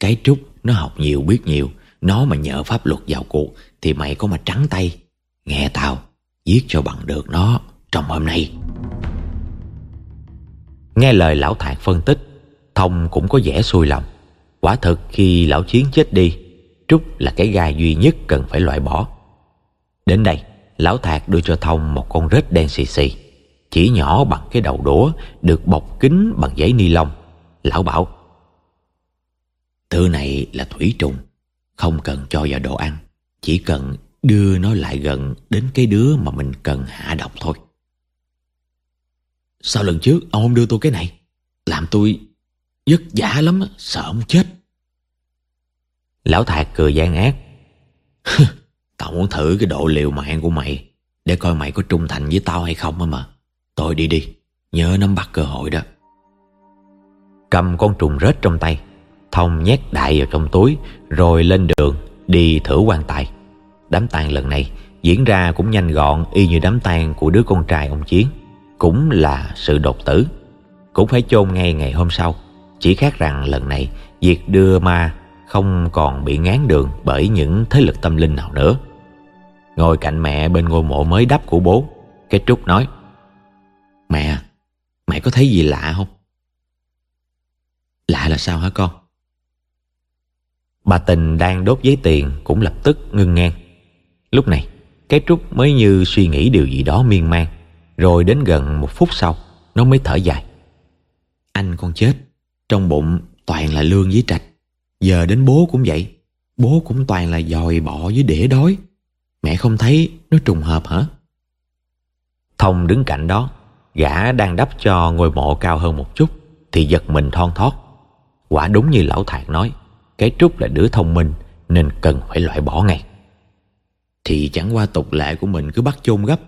Cái trúc nó học nhiều, biết nhiều. Nó mà nhờ pháp luật vào cuộc Thì mày có mà trắng tay, Nghe tao Giết cho bằng được nó Trong hôm nay. Nghe lời lão Thạc phân tích, Thông cũng có vẻ xui lòng. Quả thực khi lão Chiến chết đi, Trúc là cái gai duy nhất cần phải loại bỏ. Đến đây, Lão Thạc đưa cho Thông một con rết đen xì xì, Chỉ nhỏ bằng cái đầu đũa Được bọc kín bằng giấy ni lông. Lão bảo Thứ này là thủy trùng, Không cần cho vào đồ ăn, Chỉ cần đưa nó lại gần Đến cái đứa mà mình cần hạ độc thôi. Sao lần trước, ông không đưa tôi cái này. Làm tôi vất vả lắm Sợ ông chết. Lão Thạc cười gian ác. Tao muốn thử cái độ liều mạng của mày, Để coi mày có trung thành với tao hay không mà. Tôi đi đi, Nhớ nắm bắt cơ hội đó. Cầm con trùng rết trong tay. Thông nhét đại vào trong túi Rồi lên đường đi thử quan tài Đám tang lần này diễn ra cũng nhanh gọn y như đám tang của đứa con trai ông Chiến Cũng là sự đột tử Cũng phải chôn ngay ngày hôm sau Chỉ khác rằng lần này Việc đưa ma không còn bị ngán đường bởi những thế lực tâm linh nào nữa. Ngồi cạnh mẹ bên ngôi mộ mới đắp của bố, cái Trúc nói Mẹ, mẹ có thấy gì lạ không? Lạ là sao hả con? Bà Tình đang đốt giấy tiền cũng lập tức ngưng ngang. Lúc này, cái Trúc mới như suy nghĩ điều gì đó miên man. Rồi đến gần một phút sau, nó mới thở dài. Anh con chết, trong bụng toàn là lương với trạch. Giờ đến bố cũng vậy Bố cũng toàn là dòi bọ với đĩa đói Mẹ không thấy nó trùng hợp hả Thông đứng cạnh đó Gã đang đắp cho ngôi mộ cao hơn một chút Thì giật mình thon thót Quả đúng như lão thạc nói cái Trúc là đứa thông minh, Nên cần phải loại bỏ ngay. Thì chẳng qua tục lệ của mình cứ bắt chôn gấp,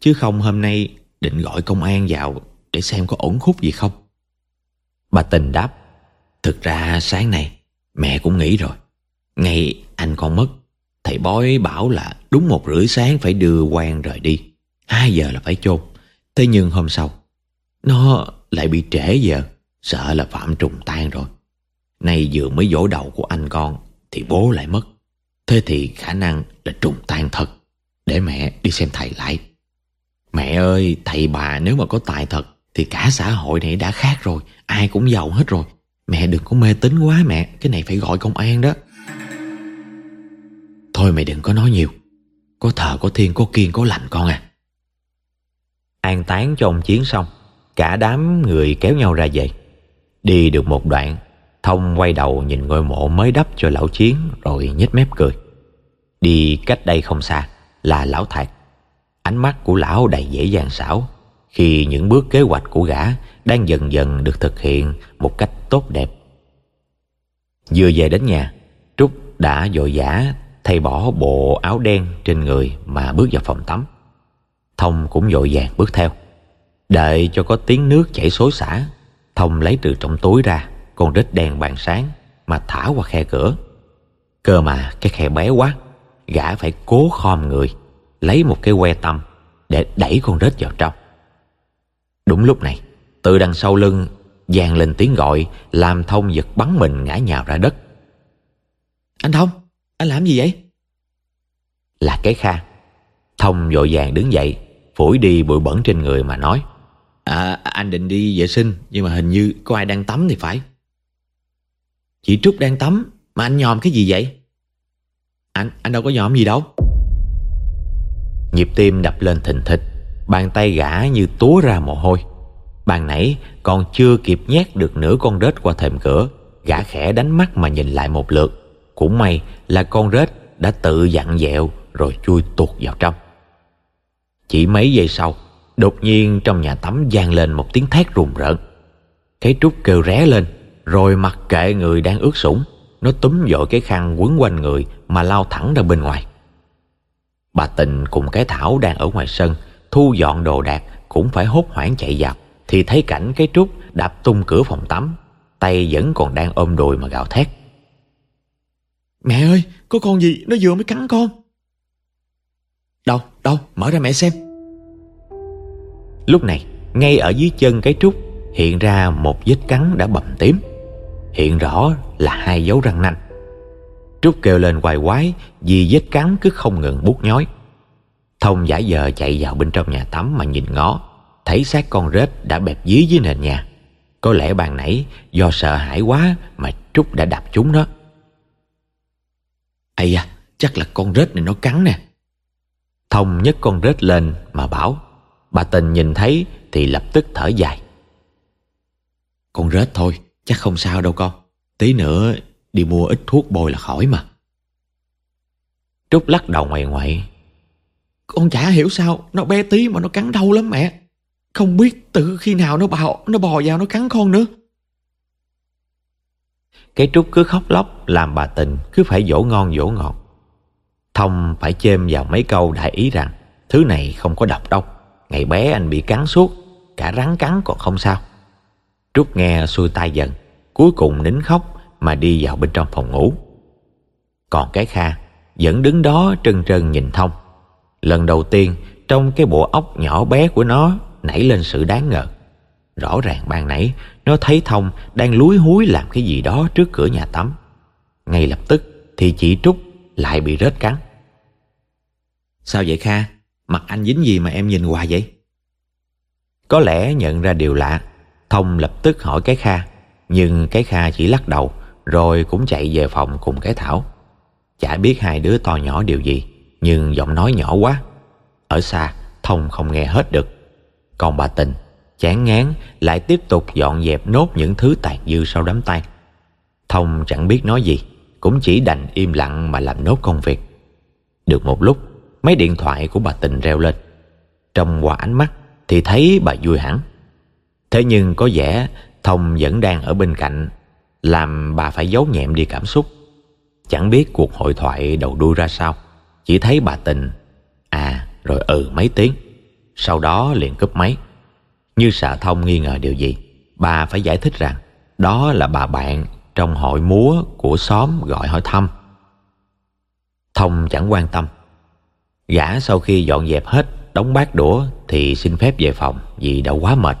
Chứ không hôm nay định gọi công an vào Để xem có ổn khúc gì không? Bà tình đáp, Thực ra sáng nay Mẹ cũng nghĩ rồi. Ngày anh con mất, Thầy bói bảo là đúng một rưỡi sáng phải đưa quan rời đi, Hai giờ là phải chôn. Thế nhưng hôm sau, Nó lại bị trễ giờ, Sợ là phạm trùng tan rồi. Nay vừa mới dỗ đầu của anh con Thì bố lại mất. Thế thì khả năng là trùng tan thật. Để mẹ đi xem thầy lại. Mẹ ơi, thầy bà nếu mà có tài thật Thì cả xã hội này đã khác rồi. Ai cũng giàu hết rồi. Mẹ đừng có mê tín quá mẹ. Cái này phải gọi công an đó. Thôi mày đừng có nói nhiều. Có thờ, có thiên có kiên có lành con à. An tán cho ông Chiến xong, Cả đám người kéo nhau ra về. Đi được một đoạn Thông quay đầu nhìn ngôi mộ mới đắp cho lão Chiến Rồi nhếch mép cười. Đi cách đây không xa Là lão Thạc Ánh mắt của lão đầy dễ dàng xảo Khi những bước kế hoạch của gã Đang dần dần được thực hiện Một cách tốt đẹp. Vừa về đến nhà, Trúc đã vội vã thay bỏ bộ áo đen trên người mà bước vào phòng tắm. Thông cũng vội vàng bước theo. Đợi cho có tiếng nước chảy xối xả, Thông lấy từ trong túi ra con rít đen bàn sáng Mà thả qua khe cửa. Cơ mà cái khe bé quá Gã phải cố khom người Lấy một cái que tăm Để đẩy con rết vào trong. Đúng lúc này Từ đằng sau lưng vang lên tiếng gọi làm thông giật bắn mình ngã nhào ra đất. Anh thông anh làm gì vậy? Là cái kha. Thông vội vàng đứng dậy phủi đi bụi bẩn trên người mà nói. À anh định đi vệ sinh nhưng mà hình như có ai đang tắm thì phải chị trúc đang tắm. Mà anh nhòm cái gì vậy? Anh anh đâu có nhòm gì đâu. Nhịp tim đập lên thình thịch. Bàn tay gã như túa ra mồ hôi. Bàn nãy còn chưa kịp nhét được nửa con rết qua thềm cửa. Gã khẽ đánh mắt mà nhìn lại một lượt. Cũng may là con rết đã tự dặn dẹo Rồi chui tuột vào trong. Chỉ mấy giây sau, Đột nhiên trong nhà tắm vang lên một tiếng thét rùng rợn. Cái trúc kêu ré lên. Rồi mặc kệ người đang ướt sũng Nó túm dội cái khăn quấn quanh người Mà lao thẳng ra bên ngoài. Bà Tình cùng cái Thảo đang ở ngoài sân Thu dọn đồ đạc Cũng phải hốt hoảng chạy vào Thì thấy cảnh cái trúc đạp tung cửa phòng tắm Tay vẫn còn đang ôm đùi mà gào thét. Mẹ ơi Có con gì nó vừa mới cắn con? Đâu đâu mở ra mẹ xem. Lúc này ngay ở dưới chân cái trúc Hiện ra một vết cắn đã bầm tím Hiện rõ là hai dấu răng nanh. Trúc kêu lên quài quái, Vì vết cắn cứ không ngừng bút nhói. Thông giả vờ chạy vào bên trong nhà tắm mà nhìn ngó, Thấy xác con rết đã bẹp dí dưới nền nhà. Có lẽ bàn nãy do sợ hãi quá Mà Trúc đã đập chúng nó Ây da, chắc là con rết này nó cắn nè. Thông nhấc con rết lên mà bảo, Bà Tình nhìn thấy thì lập tức thở dài. Con rết thôi chắc không sao đâu con. Tí nữa đi mua ít thuốc bôi là khỏi mà. Trúc lắc đầu ngoài ngoại. Con chả hiểu sao Nó bé tí mà nó cắn đau lắm mẹ. Không biết từ khi nào nó bò Nó bò vào nó cắn con nữa. Cái Trúc cứ khóc lóc, Làm bà Tình cứ phải dỗ ngon dỗ ngọt. Thông phải chêm vào mấy câu đại ý rằng, Thứ này không có độc đâu. Ngày bé anh bị cắn suốt, Cả rắn cắn còn không sao. Trúc nghe xuôi tai dần. Cuối cùng nín khóc Mà đi vào bên trong phòng ngủ. Còn cái Kha Vẫn đứng đó trân trân nhìn Thông. Lần đầu tiên Trong cái bộ óc nhỏ bé của nó Nảy lên sự đáng ngờ. Rõ ràng ban nãy Nó thấy Thông đang lúi húi làm cái gì đó trước cửa nhà tắm. Ngay lập tức Thì chị Trúc lại bị rết cắn. Sao vậy Kha? Mặt anh dính gì mà em nhìn hoài vậy? Có lẽ nhận ra điều lạ Thông lập tức hỏi cái Kha nhưng cái Kha chỉ lắc đầu, Rồi cũng chạy về phòng cùng cái Thảo. Chả biết hai đứa to nhỏ điều gì, Nhưng giọng nói nhỏ quá. Ở xa, Thông không nghe hết được. Còn bà Tình, Chán ngán, lại tiếp tục dọn dẹp nốt những thứ tàn dư sau đám tang. Thông chẳng biết nói gì, Cũng chỉ đành im lặng mà làm nốt công việc. Được một lúc, Mấy điện thoại của bà Tình reo lên. Trong qua ánh mắt Thì thấy bà vui hẳn. Thế nhưng có vẻ Thông vẫn đang ở bên cạnh Làm bà phải giấu nhẹm đi cảm xúc. Chẳng biết cuộc hội thoại đầu đuôi ra sao Chỉ thấy bà Tình À rồi ừ mấy tiếng. Sau đó liền cúp máy. Như sợ Thông nghi ngờ điều gì Bà phải giải thích rằng Đó là bà bạn trong hội múa của xóm gọi hỏi thăm. Thông chẳng quan tâm. Gã sau khi dọn dẹp hết đóng bát đũa thì xin phép về phòng vì đã quá mệt.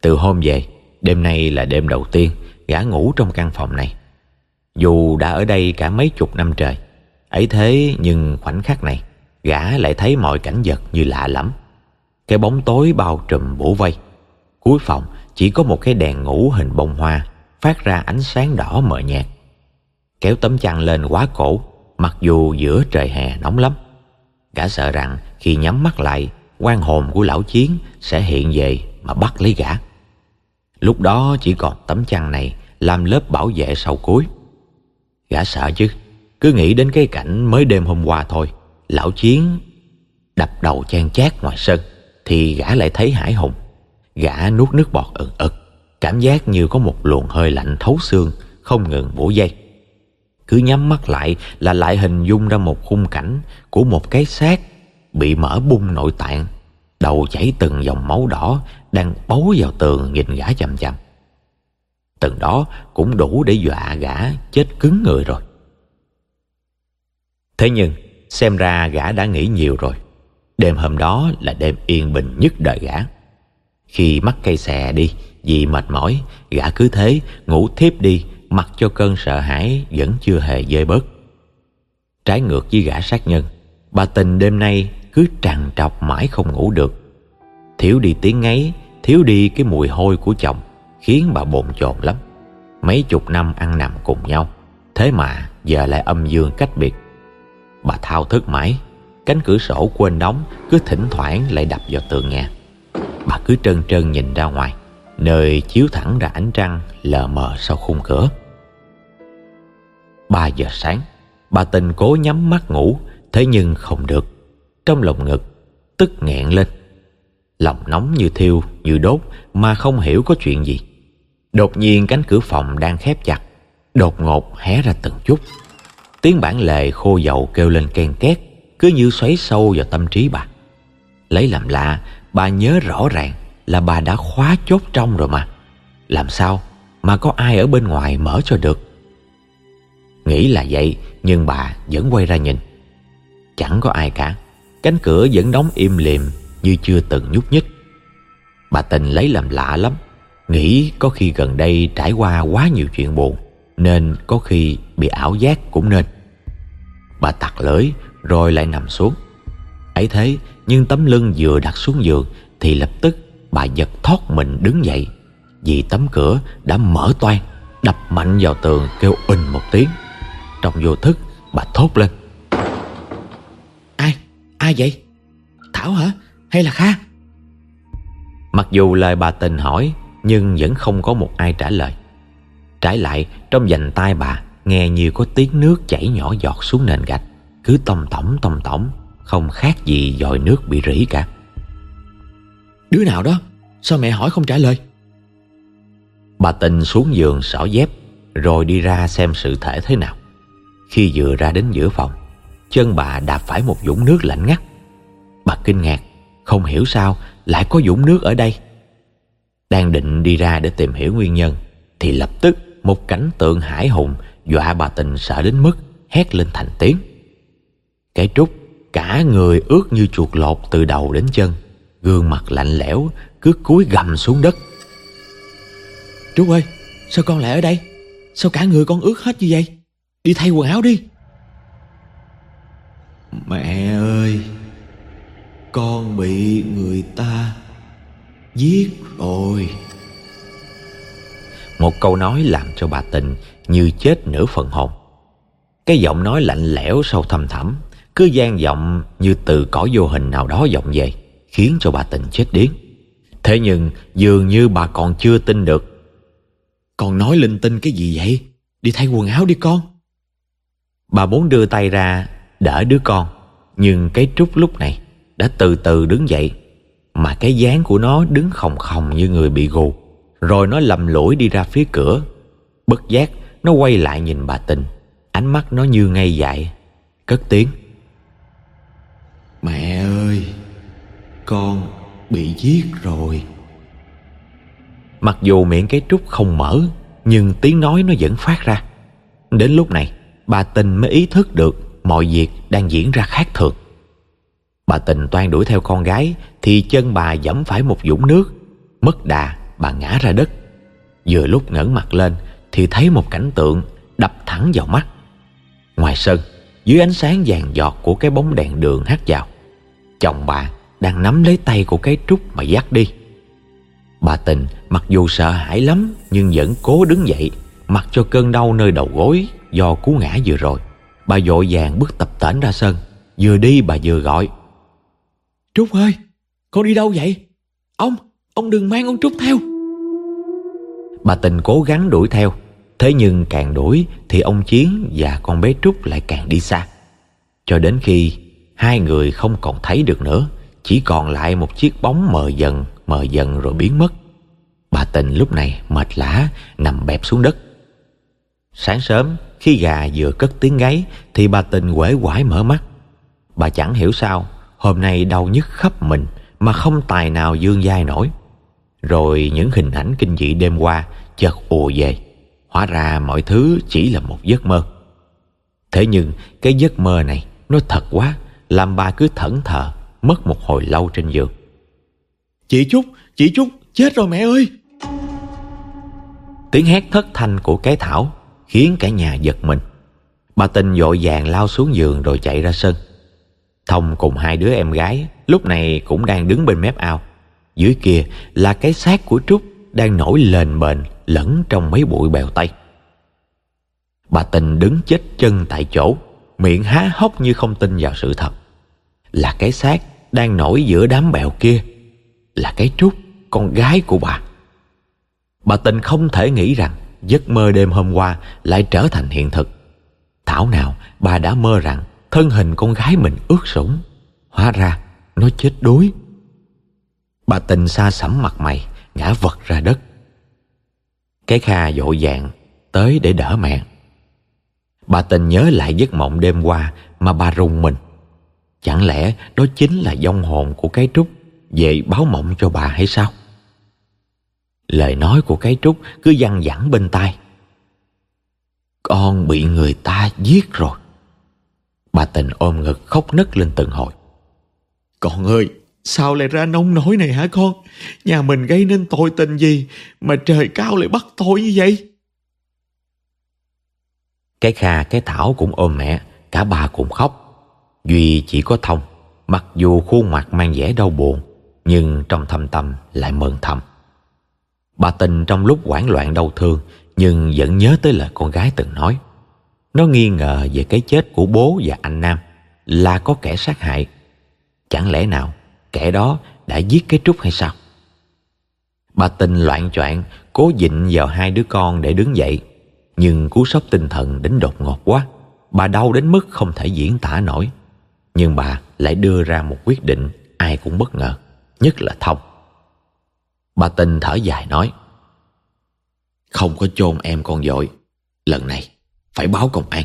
Từ hôm về, đêm nay là đêm đầu tiên gã ngủ trong căn phòng này. Dù đã ở đây cả mấy chục năm trời, ấy thế nhưng khoảnh khắc này, gã lại thấy mọi cảnh vật như lạ lắm. Cái bóng tối bao trùm bủa vây. Cuối phòng chỉ có một cái đèn ngủ hình bông hoa phát ra ánh sáng đỏ mờ nhạt. Kéo tấm chăn lên quá cổ, mặc dù giữa trời hè nóng lắm. Gã sợ rằng khi nhắm mắt lại quan hồn của lão chiến sẽ hiện về mà bắt lấy gã lúc đó chỉ còn tấm chăn này làm lớp bảo vệ sau cuối. Gã sợ chứ, cứ nghĩ đến cái cảnh mới đêm hôm qua thôi. Lão chiến đập đầu chan chát ngoài sân, thì gã lại thấy hải hùng. Gã nuốt nước bọt ực ực, cảm giác như có một luồng hơi lạnh thấu xương, không ngừng bổ dây cứ nhắm mắt lại là lại hình dung ra một khung cảnh của một cái xác bị mở bung nội tạng, đầu chảy từng dòng máu đỏ đang bấu vào tường nhìn gã chằm chằm. Từng đó cũng đủ để dọa gã chết cứng người rồi. Thế nhưng, xem ra gã đã nghĩ nhiều rồi. Đêm hôm đó là đêm yên bình nhất đời gã. Khi mắc cây xè đi, vì mệt mỏi, gã cứ thế ngủ thiếp đi, mặc cho cơn sợ hãi vẫn chưa hề dơi bớt. Trái ngược với gã sát nhân, bà tình đêm nay cứ trằn trọc mãi không ngủ được thiếu đi tiếng ấy thiếu đi cái mùi hôi của chồng, khiến bà bồn chồn lắm. Mấy chục năm ăn nằm cùng nhau, thế mà giờ lại âm dương cách biệt. Bà thao thức mãi, cánh cửa sổ quên đóng, cứ thỉnh thoảng lại đập vào tường nhà. Bà cứ trơn trơn nhìn ra ngoài, nơi chiếu thẳng ra ánh trăng lờ mờ sau khung cửa. Ba giờ sáng, bà tình cố nhắm mắt ngủ, thế nhưng không được. Trong lòng ngực, tức nghẹn lên lòng nóng như thiêu, như đốt, mà không hiểu có chuyện gì. Đột nhiên cánh cửa phòng đang khép chặt, đột ngột hé ra từng chút. Tiếng bản lề khô dầu kêu lên ken két, cứ như xoáy sâu vào tâm trí bà. Lấy làm lạ, bà nhớ rõ ràng là bà đã khóa chốt trong rồi mà. Làm sao mà có ai ở bên ngoài mở cho được? Nghĩ là vậy, nhưng bà vẫn quay ra nhìn. Chẳng có ai cả. Cánh cửa vẫn đóng im lìm như chưa từng nhúc nhích. Bà tình lấy làm lạ lắm, nghĩ có khi gần đây trải qua quá nhiều chuyện buồn, nên có khi bị ảo giác cũng nên. Bà tặc lưỡi, rồi lại nằm xuống. Ấy thế, nhưng tấm lưng vừa đặt xuống giường thì lập tức bà giật thoát mình đứng dậy, vì tấm cửa đã mở toang, đập mạnh vào tường kêu ình một tiếng. Trong vô thức, bà thốt lên. Ai? Ai vậy? Thảo hả? Hay là kha mặc dù lời bà tình hỏi nhưng vẫn không có một ai trả lời. Trái lại trong vành tay bà nghe như có tiếng nước chảy nhỏ giọt xuống nền gạch. Cứ tông tổng tông tổng không khác gì dòi nước bị rỉ cả. Đứa nào đó? Sao mẹ hỏi không trả lời? Bà tình xuống giường xỏ dép rồi đi ra xem sự thể thế nào. Khi vừa ra đến giữa phòng chân bà đạp phải một vũng nước lạnh ngắt. Bà kinh ngạc không hiểu sao lại có dũng nước ở đây. Đang định đi ra để tìm hiểu nguyên nhân, thì lập tức một cảnh tượng hải hùng dọa bà tình sợ đến mức hét lên thành tiếng. Cái trúc, cả người ướt như chuột lột từ đầu đến chân, gương mặt lạnh lẽo cứ cúi gầm xuống đất. Trúc ơi, sao con lại ở đây? Sao cả người con ướt hết như vậy? Đi thay quần áo đi. Mẹ ơi con bị người ta giết rồi. Một câu nói làm cho bà tình như chết nửa phần hồn. Cái giọng nói lạnh lẽo sâu thăm thẳm cứ gian vọng như từ cõi vô hình nào đó vọng về khiến cho bà tình chết điếng. Thế nhưng dường như bà còn chưa tin được. Con nói linh tinh cái gì vậy? Đi thay quần áo đi con. Bà muốn đưa tay ra đỡ đứa con nhưng cái trúc lúc này đã từ từ đứng dậy mà cái dáng của nó đứng khòng khòng như người bị gù. Rồi nó lầm lũi đi ra phía cửa. Bất giác nó quay lại nhìn bà tình. Ánh mắt nó như ngây dại. Cất tiếng. Mẹ ơi con bị giết rồi. Mặc dù miệng cái trúc không mở nhưng tiếng nói nó vẫn phát ra. Đến lúc này bà tình mới ý thức được mọi việc đang diễn ra khác thường bà tình toan đuổi theo con gái, thì chân bà dẫm phải một vũng nước. Mất đà, bà ngã ra đất. Vừa lúc ngẩng mặt lên, thì thấy một cảnh tượng đập thẳng vào mắt. Ngoài sân, dưới ánh sáng vàng giọt của cái bóng đèn đường hắt vào, chồng bà đang nắm lấy tay của cái trúc mà dắt đi. Bà tình mặc dù sợ hãi lắm, nhưng vẫn cố đứng dậy, mặc cho cơn đau nơi đầu gối do cú ngã vừa rồi. Bà vội vàng bước tập tễnh ra sân. Vừa đi bà vừa gọi trúc ơi con đi đâu vậy? Ông ông đừng mang ông trúc theo. Bà tình cố gắng đuổi theo thế nhưng càng đuổi thì ông chiến và con bé trúc lại càng đi xa. Cho đến khi hai người không còn thấy được nữa chỉ còn lại một chiếc bóng mờ dần mờ dần rồi biến mất. Bà tình lúc này mệt lã, nằm bẹp xuống đất. Sáng sớm khi gà vừa cất tiếng gáy thì bà tình quể quải mở mắt. Bà chẳng hiểu sao hôm nay đau nhức khắp mình mà không tài nào dương dai nổi. Rồi những hình ảnh kinh dị đêm qua chợt ùa về hóa ra mọi thứ chỉ là một giấc mơ. Thế nhưng cái giấc mơ này nó thật quá làm bà cứ thẫn thờ mất một hồi lâu trên giường. Chị trúc chị trúc chết rồi mẹ ơi! Tiếng hét thất thanh của cái thảo khiến cả nhà giật mình. Bà tình vội vàng lao xuống giường rồi chạy ra sân thông cùng hai đứa em gái lúc này cũng đang đứng bên mép ao. Dưới kia là cái xác của trúc đang nổi lên bền lẫn trong mấy bụi bèo tây bà tình đứng chết chân tại chỗ, miệng há hốc như không tin vào sự thật. Là cái xác đang nổi giữa đám bèo kia, là cái trúc, con gái của bà. Bà tình không thể nghĩ rằng giấc mơ đêm hôm qua lại trở thành hiện thực. Thảo nào bà đã mơ rằng thân hình con gái mình ướt sũng. Hóa ra, nó chết đuối. Bà tình xa sẩm mặt mày, Ngã vật ra đất. Cái kha dội vàng Tới để đỡ mẹ. Bà tình nhớ lại giấc mộng đêm qua Mà bà rùng mình. Chẳng lẽ đó chính là dông hồn của cái trúc Về báo mộng cho bà hay sao? Lời nói của cái trúc cứ văng vẳng bên tai. Con bị người ta giết rồi. Bà tình ôm ngực khóc nấc lên từng hồi. Con ơi Sao lại ra nông nổi này hả con? Nhà mình gây nên tội tình gì Mà trời cao lại bắt tôi như vậy? Cái Kha cái Thảo cũng ôm mẹ Cả ba cùng khóc. Duy chỉ có Thông Mặc dù khuôn mặt mang vẻ đau buồn Nhưng trong thâm tâm lại mừng thầm. Bà tình trong lúc hoảng loạn đau thương Nhưng vẫn nhớ tới lời con gái từng nói nó nghi ngờ về cái chết của bố và anh Nam Là có kẻ sát hại. Chẳng lẽ nào kẻ đó đã giết cái Trúc hay sao? Bà tình loạn choạng, cố dịnh vào hai đứa con để đứng dậy. Nhưng cú sốc tinh thần đến đột ngột quá, Bà đau đến mức không thể diễn tả nổi. Nhưng bà lại đưa ra một quyết định, ai cũng bất ngờ, Nhất là Thông. Bà tình thở dài nói, Không có chôn em con dội Lần này phải báo công an.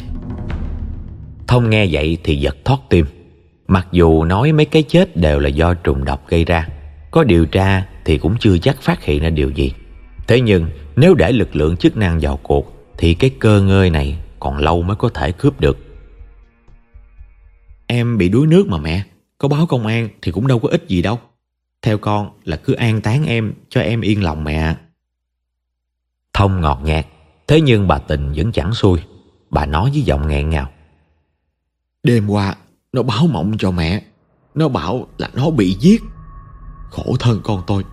Thông nghe vậy thì giật thoát tim. Mặc dù nói mấy cái chết đều là do trùng độc gây ra, Có điều tra thì cũng chưa chắc phát hiện ra điều gì. Thế nhưng, nếu để lực lượng chức năng vào cuộc, Thì cái cơ ngơi này còn lâu mới có thể cướp được. Em bị đuối nước mà mẹ, Có báo công an thì cũng đâu có ích gì đâu. Theo con là cứ an táng em, Cho em yên lòng mẹ Thông ngọt nhạt Thế nhưng bà tình vẫn chẳng xuôi Bà nói với giọng nghẹn ngào. Đêm qua nó báo mộng cho mẹ. Nó bảo là nó bị giết. Khổ thân con tôi.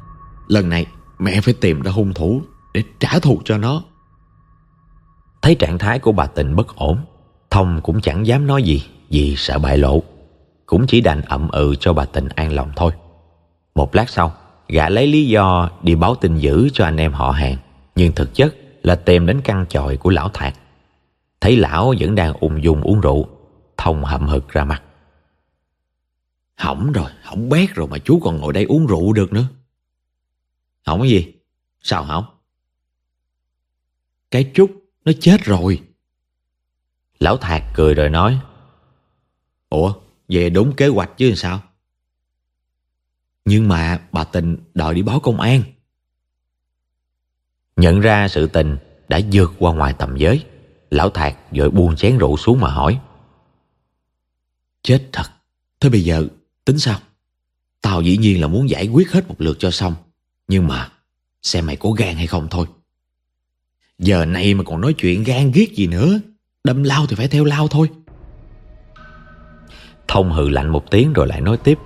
Lần này mẹ phải tìm ra hung thủ Để trả thù cho nó. Thấy trạng thái của bà tình bất ổn Thông cũng chẳng dám nói gì Vì sợ bại lộ. Cũng chỉ đành ậm ừ cho bà tình an lòng thôi. Một lát sau Gã lấy lý do đi báo tin dữ cho anh em họ hàng. Nhưng thực chất là tìm đến căn chòi của lão thạc Thấy lão vẫn đang ung dung uống rượu Thông hậm hực ra mặt Hỏng rồi, hỏng bét rồi mà chú còn ngồi đây uống rượu được nữa. Hỏng cái gì? Sao hỏng? Cái Trúc nó chết rồi. Lão Thạc cười rồi nói. Ủa, về đúng kế hoạch chứ sao? Nhưng mà bà Tình đòi đi báo công an. Nhận ra sự tình đã vượt qua ngoài tầm giới. Lão Thạc vội buông chén rượu xuống mà hỏi. Chết thật. Thế bây giờ Tính sao? Tao dĩ nhiên là muốn giải quyết hết một lượt cho xong. Nhưng mà xem mày có gan hay không thôi. Giờ này mà còn nói chuyện gan ghét gì nữa. Đâm lao thì phải theo lao thôi. Thông hừ lạnh một tiếng rồi lại nói tiếp.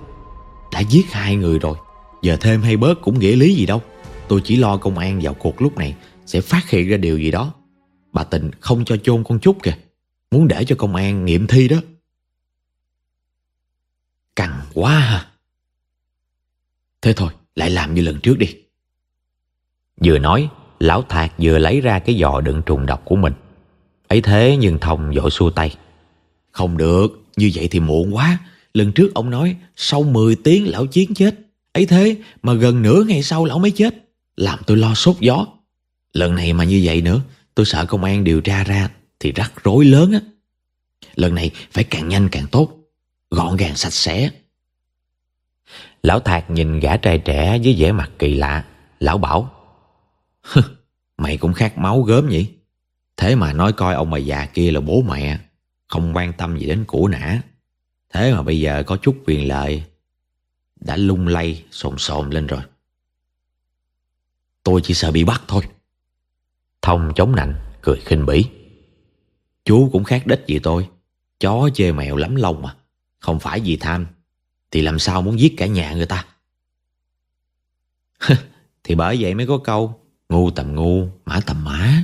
Đã giết hai người rồi. Giờ thêm hay bớt cũng nghĩa lý gì đâu. Tôi chỉ lo công an vào cuộc lúc này sẽ phát hiện ra điều gì đó. Bà Tình không cho chôn con chút kìa. Muốn để cho công an nghiệm thi đó. Cằn quá ha. Thế thôi, lại làm như lần trước đi. Vừa nói, lão thạc vừa lấy ra cái giò đựng trùng độc của mình. ấy thế nhưng Thông vội xua tay. Không được, như vậy thì muộn quá. Lần trước ông nói sau 10 tiếng lão chiến chết. ấy thế mà gần nửa ngày sau lão mới chết. Làm tôi lo sốt gió. Lần này mà như vậy nữa, tôi sợ công an điều tra ra thì rắc rối lớn á. Lần này phải càng nhanh càng tốt gọn gàng sạch sẽ. Lão Thạc nhìn gã trai trẻ với vẻ mặt kỳ lạ. Lão bảo, Mày cũng khát máu gớm nhỉ? Thế mà nói coi ông bà già kia là bố mẹ, không quan tâm gì đến củ nã. Thế mà bây giờ có chút quyền lợi, đã lung lay, sồn sồn lên rồi. Tôi chỉ sợ bị bắt thôi. Thông chống nạnh, cười khinh bỉ. Chú cũng khác đích gì tôi. Chó chê mèo lắm lông mà. Không phải vì tham Thì làm sao muốn giết cả nhà người ta Thì bởi vậy mới có câu Ngu tầm ngu, mã tầm mã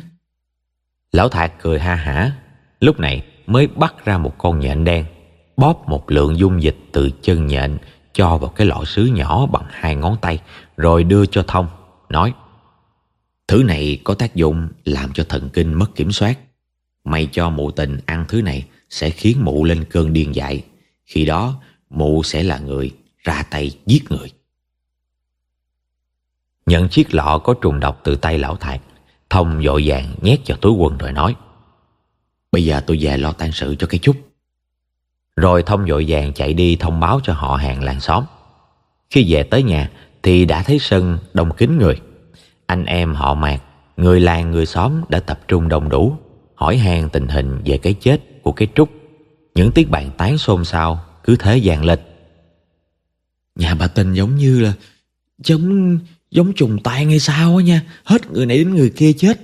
Lão Thạc cười ha hả Lúc này mới bắt ra một con nhện đen Bóp một lượng dung dịch từ chân nhện Cho vào cái lọ sứ nhỏ bằng hai ngón tay Rồi đưa cho Thông Nói Thứ này có tác dụng làm cho thần kinh mất kiểm soát. Mày cho mụ tình ăn thứ này Sẽ khiến mụ lên cơn điên dại. Khi đó, mụ sẽ là người ra tay giết người. Nhận chiếc lọ có trùng độc từ tay lão thạc, Thông dội vàng nhét vào túi quần rồi nói, Bây giờ tôi về lo tang sự cho cái chút. Rồi Thông dội vàng chạy đi thông báo cho họ hàng làng xóm. Khi về tới nhà Thì đã thấy sân đông kín người. Anh em họ mạc Người làng người xóm đã tập trung đông đủ Hỏi han tình hình về cái chết của cái trúc. Những tiếng bàn tán xôn xao Cứ thế dàn lên Nhà bà Tình giống như là Giống giống trùng tan hay sao á nha Hết người này đến người kia chết.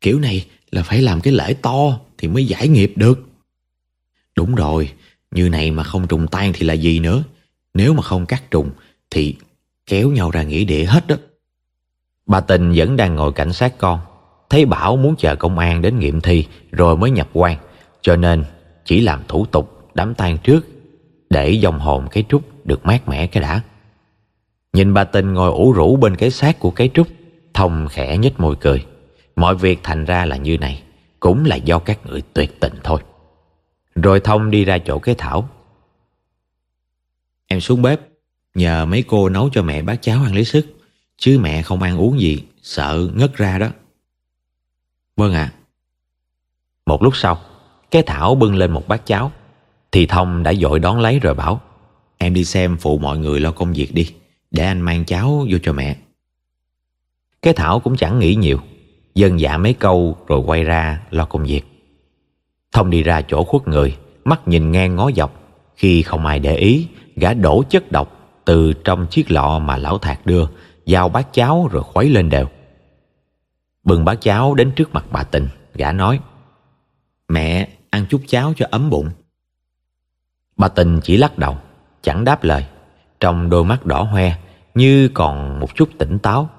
Kiểu này là phải làm cái lễ to Thì mới giải nghiệp được. Đúng rồi Như này mà không trùng tan thì là gì nữa? Nếu mà không cắt trùng Thì kéo nhau ra nghĩa địa hết đó Bà Tình vẫn đang ngồi cảnh sát con. Thấy Bảo muốn chờ công an đến nghiệm thi Rồi mới nhập quan, Cho nên chỉ làm thủ tục đám tang trước Để dòng hồn cái trúc được mát mẻ cái đã. Nhìn bà Tình ngồi ủ rũ bên cái xác của cái trúc, Thông khẽ nhếch môi cười. Mọi việc thành ra là như này, Cũng là do các người tuyệt tình thôi. Rồi Thông đi ra chỗ cái thảo. Em xuống bếp, Nhờ mấy cô nấu cho mẹ bát cháo ăn lấy sức. Chứ mẹ không ăn uống gì, Sợ ngất ra đó. Vâng ạ. Một lúc sau, Cái Thảo bưng lên một bát cháo. Thì Thông đã dội đón lấy rồi bảo, Em đi xem phụ mọi người lo công việc đi, Để anh mang cháo vô cho mẹ. Cái Thảo cũng chẳng nghĩ nhiều Dân dạ mấy câu rồi quay ra lo công việc. Thông đi ra chỗ khuất người, Mắt nhìn ngang ngó dọc, Khi không ai để ý, Gã đổ chất độc Từ trong chiếc lọ mà lão thạc đưa giao bát cháo rồi khuấy lên đều. Bưng bát cháo đến trước mặt bà Tình, Gã nói, Mẹ, ăn chút cháo cho ấm bụng. Bà Tình chỉ lắc đầu, Chẳng đáp lời. Trong đôi mắt đỏ hoe, Như còn một chút tỉnh táo,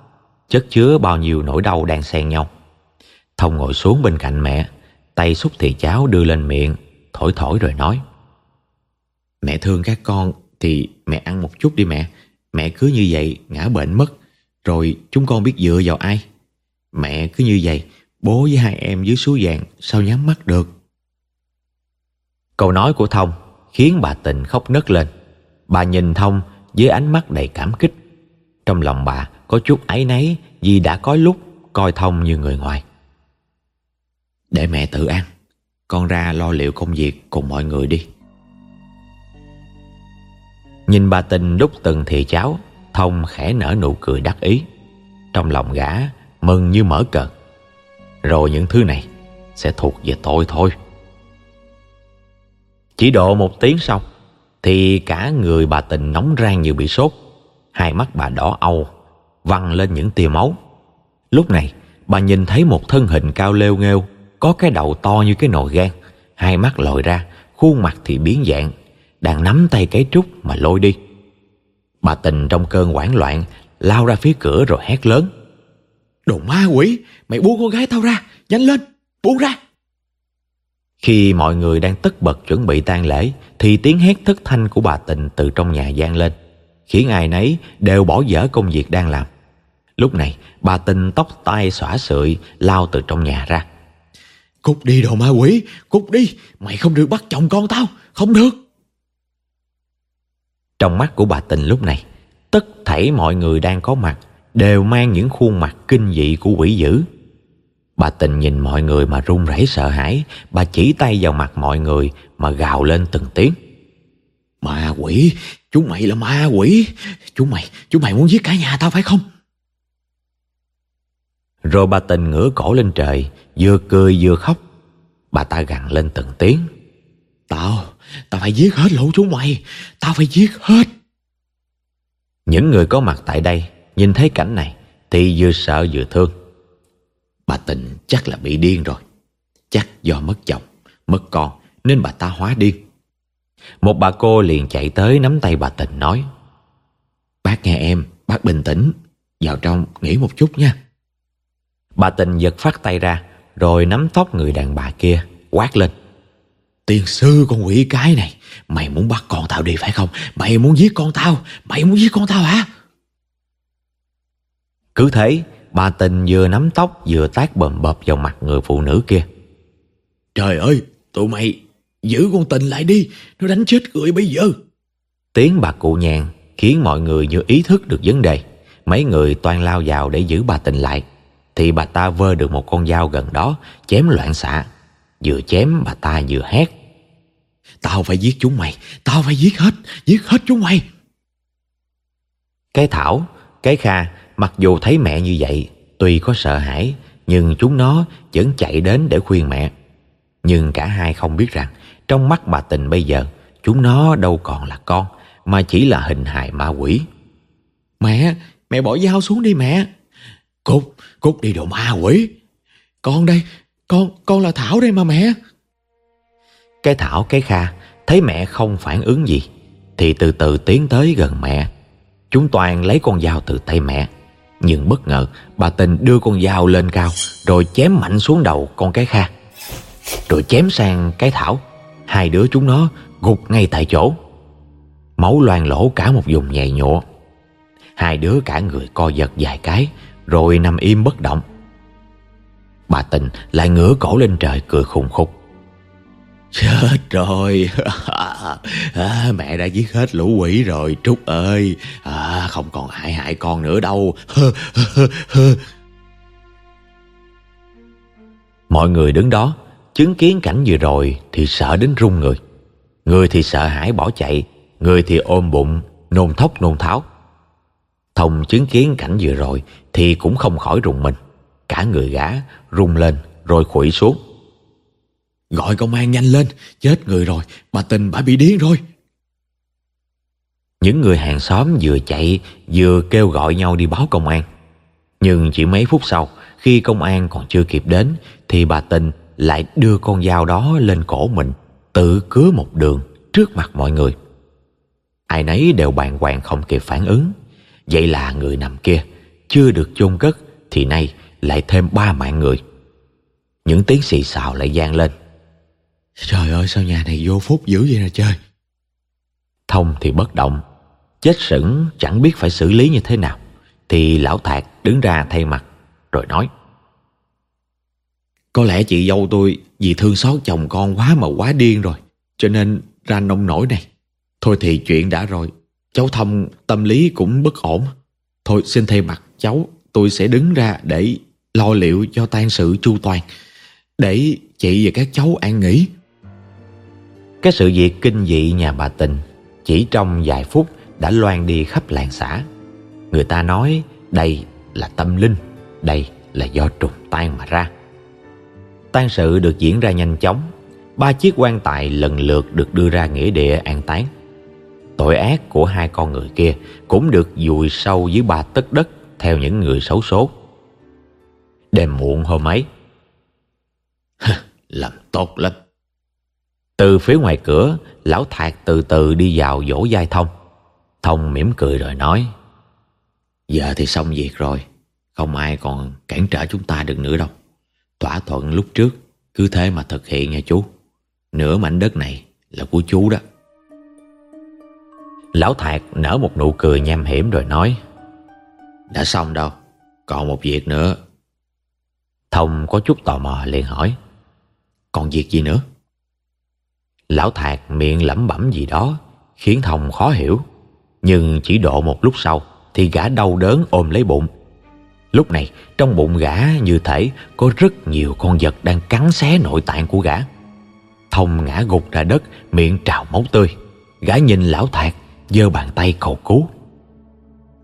Chất chứa bao nhiêu nỗi đau đang xen nhau. Thông ngồi xuống bên cạnh mẹ, Tay xúc thì cháo đưa lên miệng, Thổi thổi rồi nói, Mẹ thương các con Thì mẹ ăn một chút đi mẹ. Mẹ cứ như vậy ngã bệnh mất, Rồi chúng con biết dựa vào ai? Mẹ cứ như vậy, Bố với hai em dưới suối vàng Sao nhắm mắt được? Câu nói của Thông Khiến bà Tình khóc nấc lên. Bà nhìn Thông với ánh mắt đầy cảm kích. Trong lòng bà có chút áy náy Vì đã có lúc coi Thông như người ngoài. Để mẹ tự ăn Con ra lo liệu công việc cùng mọi người đi. Nhìn bà Tình đúc từng thì cháo, Thông khẽ nở nụ cười đắc ý. Trong lòng gã, mừng như mở cờ. Rồi những thứ này Sẽ thuộc về tôi thôi. Chỉ độ một tiếng sau, Thì cả người bà Tình nóng rang như bị sốt. Hai mắt bà đỏ âu, Văng lên những tia máu. Lúc này, bà nhìn thấy một thân hình cao lêu nghêu, Có cái đầu to như cái nồi gan Hai mắt lồi ra, Khuôn mặt thì biến dạng đang nắm tay cái trúc mà lôi đi. Bà Tình trong cơn hoảng loạn lao ra phía cửa rồi hét lớn. Đồ ma quỷ, mày buông con gái tao ra, nhanh lên, buông ra. Khi mọi người đang tất bật chuẩn bị tang lễ thì tiếng hét thất thanh của bà Tình từ trong nhà gian lên, khiến ai nấy đều bỏ dở công việc đang làm. Lúc này, bà Tình tóc tai xõa sợi lao từ trong nhà ra. Cút đi đồ ma quỷ, cút đi, mày không được bắt chồng con tao, không được. Trong mắt của bà Tình lúc này, tất thảy mọi người đang có mặt đều mang những khuôn mặt kinh dị của quỷ dữ. Bà Tình nhìn mọi người mà run rẩy sợ hãi, bà chỉ tay vào mặt mọi người mà gào lên từng tiếng. Ma quỷ, chúng mày là ma quỷ, chúng mày, chúng mày muốn giết cả nhà tao phải không? Rồi bà Tình ngửa cổ lên trời, vừa cười vừa khóc. Bà ta gằn lên từng tiếng. Tao, Tao phải giết hết lũ chúng mày. Tao phải giết hết. Những người có mặt tại đây Nhìn thấy cảnh này Thì vừa sợ vừa thương. Bà tình chắc là bị điên rồi. Chắc do mất chồng Mất con Nên bà ta hóa điên. Một bà cô liền chạy tới nắm tay bà tình nói Bác nghe em Bác bình tĩnh. Vào trong nghỉ một chút nha. Bà tình giật phát tay ra Rồi nắm tóc người đàn bà kia Quát lên Tiền sư con quỷ cái này Mày muốn bắt con tao đi phải không? Mày muốn giết con tao? Mày muốn giết con tao hả? Cứ thế Bà tình vừa nắm tóc vừa tác bầm bập vào mặt người phụ nữ kia. Trời ơi tụi mày Giữ con tình lại đi Nó đánh chết người bây giờ. Tiếng bà cụ nhàn Khiến mọi người như ý thức được vấn đề. Mấy người toan lao vào để giữ bà tình lại. Thì bà ta vơ được một con dao gần đó chém loạn xạ vừa chém bà ta vừa hét. Tao phải giết chúng mày tao phải giết hết giết hết chúng mày. Cái thảo cái kha mặc dù thấy mẹ như vậy tuy có sợ hãi nhưng chúng nó vẫn chạy đến để khuyên mẹ. Nhưng cả hai không biết rằng trong mắt bà tình bây giờ chúng nó đâu còn là con mà chỉ là hình hài ma quỷ. Mẹ mẹ bỏ dao xuống đi mẹ. Cút cút đi đồ ma quỷ. Con đây con con là thảo đây mà mẹ. Cái thảo, cái kha, thấy mẹ không phản ứng gì, thì từ từ tiến tới gần mẹ. Chúng toàn lấy con dao từ tay mẹ. Nhưng bất ngờ, bà tình đưa con dao lên cao, rồi chém mạnh xuống đầu con cái kha. Rồi chém sang cái thảo. Hai đứa chúng nó gục ngay tại chỗ. Máu loang lỗ cả một vùng nhầy nhụa. Hai đứa cả người co giật vài cái, rồi nằm im bất động bà tình lại ngửa cổ lên trời cười khùng khục. Chết rồi. À, mẹ đã giết hết lũ quỷ rồi trúc ơi. À, không còn hại hại con nữa đâu. Mọi người đứng đó chứng kiến cảnh vừa rồi thì sợ đến run người. Người thì sợ hãi bỏ chạy người thì ôm bụng nôn thốc nôn tháo. Thông chứng kiến cảnh vừa rồi thì cũng không khỏi rùng mình cả người gã rung lên rồi khuỵu xuống. Gọi công an nhanh lên chết người rồi bà tình bà bị điên rồi. Những người hàng xóm vừa chạy vừa kêu gọi nhau đi báo công an. Nhưng chỉ mấy phút sau khi công an còn chưa kịp đến thì bà tình lại đưa con dao đó lên cổ mình tự cứa một đường trước mặt mọi người. Ai nấy đều bàng hoàng không kịp phản ứng. Vậy là người nằm kia chưa được chôn cất thì nay lại thêm ba mạng người. Những tiếng xì xào lại vang lên. Trời ơi sao nhà này vô phúc dữ vậy nè trời? Thông thì bất động chết sững chẳng biết phải xử lý như thế nào. Thì lão thạc đứng ra thay mặt rồi nói có lẽ chị dâu tôi vì thương xót chồng con quá mà quá điên rồi cho nên ra nông nổi này. Thôi thì chuyện đã rồi cháu thông tâm lý cũng bất ổn. Thôi xin thay mặt cháu tôi sẽ đứng ra để lo liệu cho tang sự chu toàn để chị và các cháu an nghỉ. Cái sự việc kinh dị nhà bà tình chỉ trong vài phút đã loan đi khắp làng xã. Người ta nói đây là tâm linh, đây là do trùng tan mà ra. Tang sự được diễn ra nhanh chóng. Ba chiếc quan tài lần lượt được đưa ra nghĩa địa an táng. Tội ác của hai con người kia cũng được dùi sâu dưới ba tấc đất theo những người xấu số đêm muộn hôm ấy. Làm tốt lắm. Từ phía ngoài cửa, lão thạc từ từ đi vào dỗ vai thông. Thông mỉm cười rồi nói, giờ thì xong việc rồi. Không ai còn cản trở chúng ta được nữa đâu. Thỏa thuận lúc trước, cứ thế mà thực hiện nha chú. Nửa mảnh đất này là của chú đó. Lão thạc nở một nụ cười nham hiểm rồi nói, đã xong đâu. Còn một việc nữa thông có chút tò mò liền hỏi, còn việc gì nữa? Lão thạc miệng lẩm bẩm gì đó, khiến thông khó hiểu, nhưng chỉ độ một lúc sau thì gã đau đớn ôm lấy bụng. Lúc này, trong bụng gã như thể có rất nhiều con vật đang cắn xé nội tạng của gã. Thông ngã gục ra đất, miệng trào máu tươi. Gã nhìn lão thạc, giơ bàn tay cầu cứu.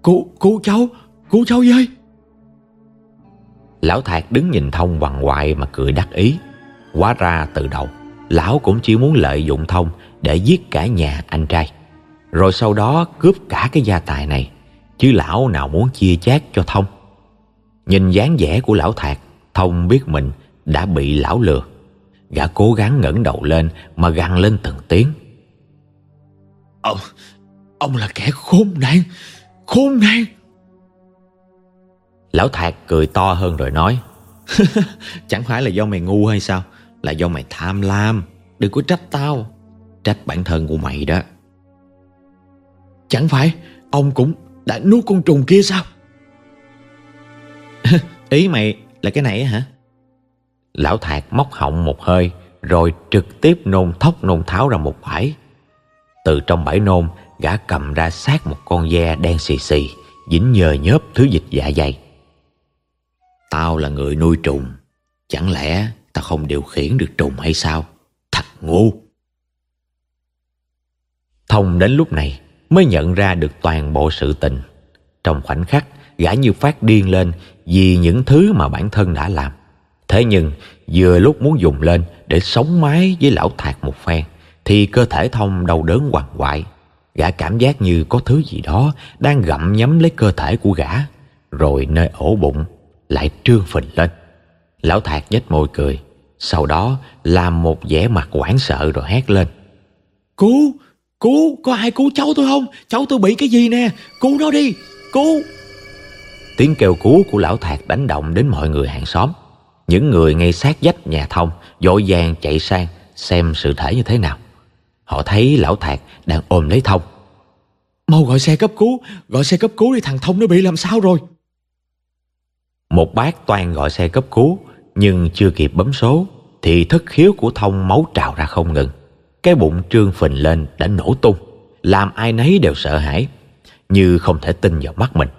Cứu cứu cháu cứu cháu với lão thạc đứng nhìn thông bằng hoại mà cười đắc ý. Quá ra từ đầu, lão cũng chỉ muốn lợi dụng thông để giết cả nhà anh trai. Rồi sau đó cướp cả cái gia tài này, chứ lão nào muốn chia chác cho thông. Nhìn dáng vẻ của lão thạc, thông biết mình đã bị lão lừa. Gã cố gắng ngẩng đầu lên mà gằn lên từng tiếng. Ông ông là kẻ khốn nạn khốn nạn lão thạc cười to hơn rồi nói, chẳng phải là do mày ngu hay sao? Là do mày tham lam. Đừng có trách tao. Trách bản thân của mày đó. Chẳng phải, ông cũng đã nuốt con trùng kia sao? Ý mày là cái này hả? Lão thạc móc họng một hơi, rồi trực tiếp nôn thốc nôn tháo ra một bãi. Từ trong bãi nôn, gã cầm ra sát một con ve đen xì xì, dính nhờ nhớp thứ dịch dạ dày. Tao là người nuôi trùng, chẳng lẽ tao không điều khiển được trùng hay sao? Thật ngu! Thông đến lúc này mới nhận ra được toàn bộ sự tình. Trong khoảnh khắc, gã như phát điên lên vì những thứ mà bản thân đã làm. Thế nhưng, vừa lúc muốn dùng lên để sống mái với lão thạc một phen, thì cơ thể Thông đau đớn hoàng hoại. Gã cảm giác như có thứ gì đó đang gặm nhấm lấy cơ thể của gã, rồi nơi ổ bụng lại trương phình lên. Lão thạc nhếch môi cười, sau đó làm một vẻ mặt hoảng sợ rồi hét lên. Cứu! Cứu! Có ai cứu cháu tôi không? Cháu tôi bị cái gì nè? Cứu nó đi! Cứu! Tiếng kêu cứu của lão thạc đánh động đến mọi người hàng xóm. Những người ngay sát vách nhà thông vội vàng chạy sang xem sự thể như thế nào. Họ thấy lão thạc đang ôm lấy thông. Mau gọi xe cấp cứu, gọi xe cấp cứu đi thằng thông nó bị làm sao rồi? Một bác toàn gọi xe cấp cứu nhưng chưa kịp bấm số thì thất khiếu của thông máu trào ra không ngừng. Cái bụng trương phình lên đã nổ tung, làm ai nấy đều sợ hãi, như không thể tin vào mắt mình.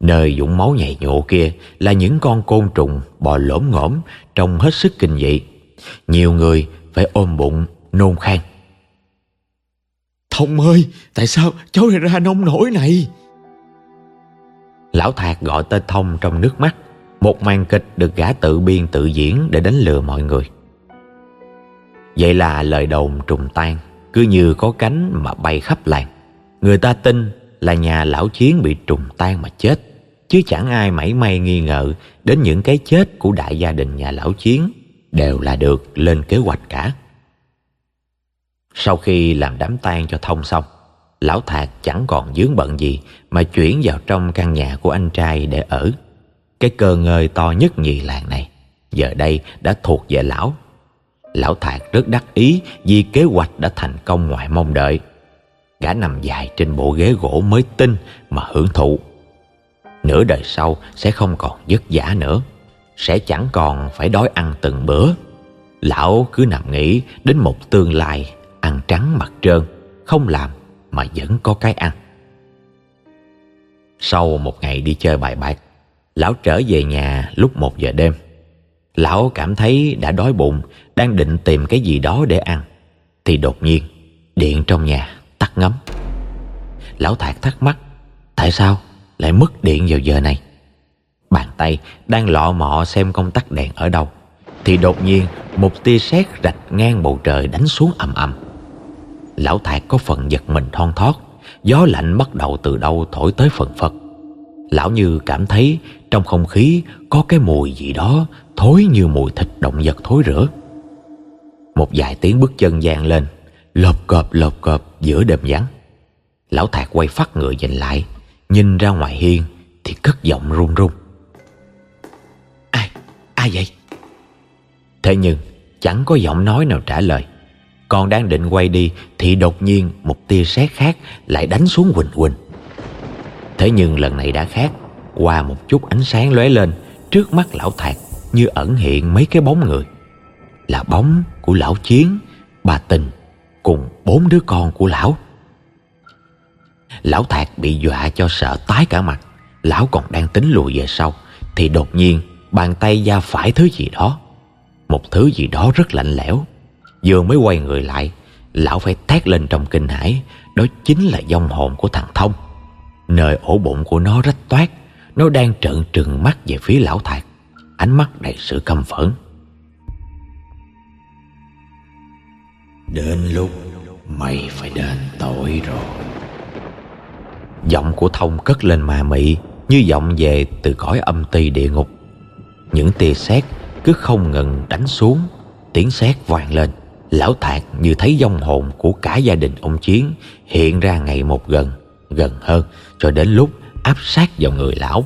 Nơi dũng máu nhầy nhộ kia là những con côn trùng bò lổm ngổm trông hết sức kinh dị. Nhiều người phải ôm bụng nôn khan. Thông ơi, tại sao cháu lại ra nông nổi này? Lão Thạc gọi tên Thông trong nước mắt. Một màn kịch được gã tự biên tự diễn để đánh lừa mọi người. Vậy là lời đồn trùng tan, cứ như có cánh mà bay khắp làng. Người ta tin là nhà lão chiến bị trùng tan mà chết, chứ chẳng ai mảy may nghi ngờ đến những cái chết của đại gia đình nhà lão chiến đều là được lên kế hoạch cả. Sau khi làm đám tang cho thông xong, lão thạc chẳng còn dướng bận gì mà chuyển vào trong căn nhà của anh trai để ở. Cái cơ ngơi to nhất nhì làng này, giờ đây đã thuộc về lão. Lão thạc rất đắc ý vì kế hoạch đã thành công ngoài mong đợi. Gã nằm dài trên bộ ghế gỗ mới tinh mà hưởng thụ. Nửa đời sau sẽ không còn vất vả nữa, sẽ chẳng còn phải đói ăn từng bữa. Lão cứ nằm nghĩ đến một tương lai ăn trắng mặt trơn, không làm mà vẫn có cái ăn. Sau một ngày đi chơi bài bạc, lão trở về nhà lúc một giờ đêm. Lão cảm thấy đã đói bụng, đang định tìm cái gì đó để ăn. Thì đột nhiên, điện trong nhà tắt ngấm. Lão Thạc thắc mắc, tại sao lại mất điện vào giờ này? Bàn tay đang lọ mọ xem công tắc đèn ở đâu. Thì đột nhiên một tia sét rạch ngang bầu trời đánh xuống ầm ầm. Lão Thạc có phần giật mình thon thót Gió lạnh bắt đầu từ đâu thổi tới phần phật Lão như cảm thấy trong không khí có cái mùi gì đó thối như mùi thịt động vật thối rữa. Một vài tiếng bước chân vang lên, lộp cộp lộp cộp giữa đêm vắng. Lão Thạc quay phát người nhìn lại, nhìn ra ngoài hiên thì cất giọng run run. Ai? Ai vậy? Thế nhưng chẳng có giọng nói nào trả lời. Còn đang định quay đi thì đột nhiên một tia sét khác lại đánh xuống quỳnh quỳnh. Thế nhưng lần này đã khác, qua một chút ánh sáng lóe lên, trước mắt lão thạc như ẩn hiện mấy cái bóng người. Là bóng của lão Chiến, bà Tình cùng bốn đứa con của lão. Lão Thạc bị dọa cho sợ tái cả mặt. Lão còn đang tính lùi về sau thì đột nhiên bàn tay da phải thứ gì đó. Một thứ gì đó rất lạnh lẽo Vừa mới quay người lại Lão phải thét lên trong kinh hãi Đó chính là dòng hồn của thằng Thông. Nơi ổ bụng của nó rách toát Nó đang trợn trừng mắt về phía lão thạc Ánh mắt đầy sự căm phẫn. Đến lúc mày phải đền tội rồi. Giọng của Thông cất lên mà mị Như giọng về từ cõi âm ti địa ngục. Những tia sét cứ không ngừng đánh xuống Tiếng sét vang lên Lão Thạc như thấy dông hồn của cả gia đình ông Chiến hiện ra ngày một gần, gần hơn cho đến lúc áp sát vào người lão.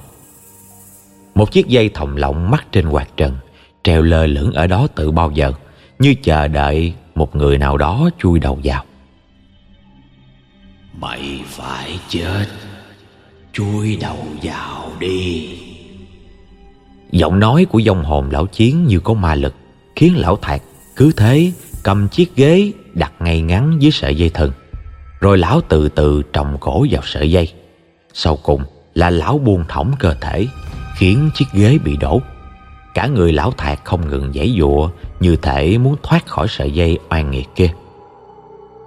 Một chiếc dây thòng lọng mắc trên quạt trần, treo lơ lửng ở đó từ bao giờ, như chờ đợi một người nào đó chui đầu vào. Mày phải chết, chui đầu vào đi. Giọng nói của dông hồn lão Chiến như có ma lực, khiến lão Thạc cứ thế cầm chiếc ghế đặt ngay ngắn dưới sợi dây thừng. Rồi lão từ từ trồng cổ vào sợi dây. Sau cùng là lão buông thõng cơ thể, khiến chiếc ghế bị đổ. Cả người lão thạc không ngừng giãy giụa như thể muốn thoát khỏi sợi dây oan nghiệt kia.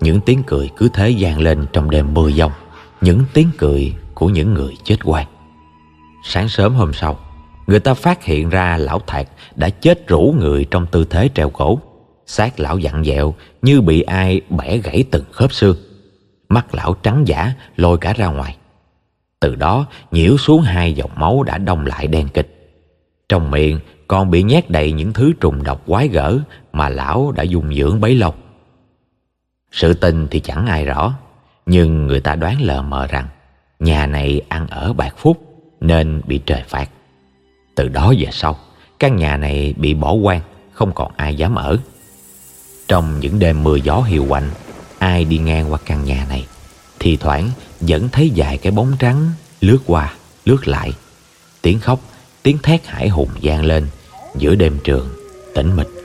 Những tiếng cười cứ thế vang lên trong đêm mưa giông, những tiếng cười của những người chết quan. sáng sớm hôm sau, người ta phát hiện ra lão thạc đã chết rũ người trong tư thế treo cổ xác lão dặn dẹo, như bị ai bẻ gãy từng khớp xương. Mắt lão trắng giả, lôi cả ra ngoài. Từ đó, nhiễu xuống hai dòng máu đã đông lại đen kịch. Trong miệng, còn bị nhét đầy những thứ trùng độc quái gở mà lão đã dùng dưỡng bấy lâu. Sự tình thì chẳng ai rõ, nhưng người ta đoán lờ mờ rằng nhà này ăn ở bạc phúc nên bị trời phạt. Từ đó về sau, căn nhà này bị bỏ hoang, không còn ai dám ở trong những đêm mưa gió hiu quạnh, ai đi ngang qua căn nhà này, thì thoảng vẫn thấy vài cái bóng trắng lướt qua, lướt lại. Tiếng khóc, tiếng thét hải hùng vang lên giữa đêm trường, tĩnh mịch.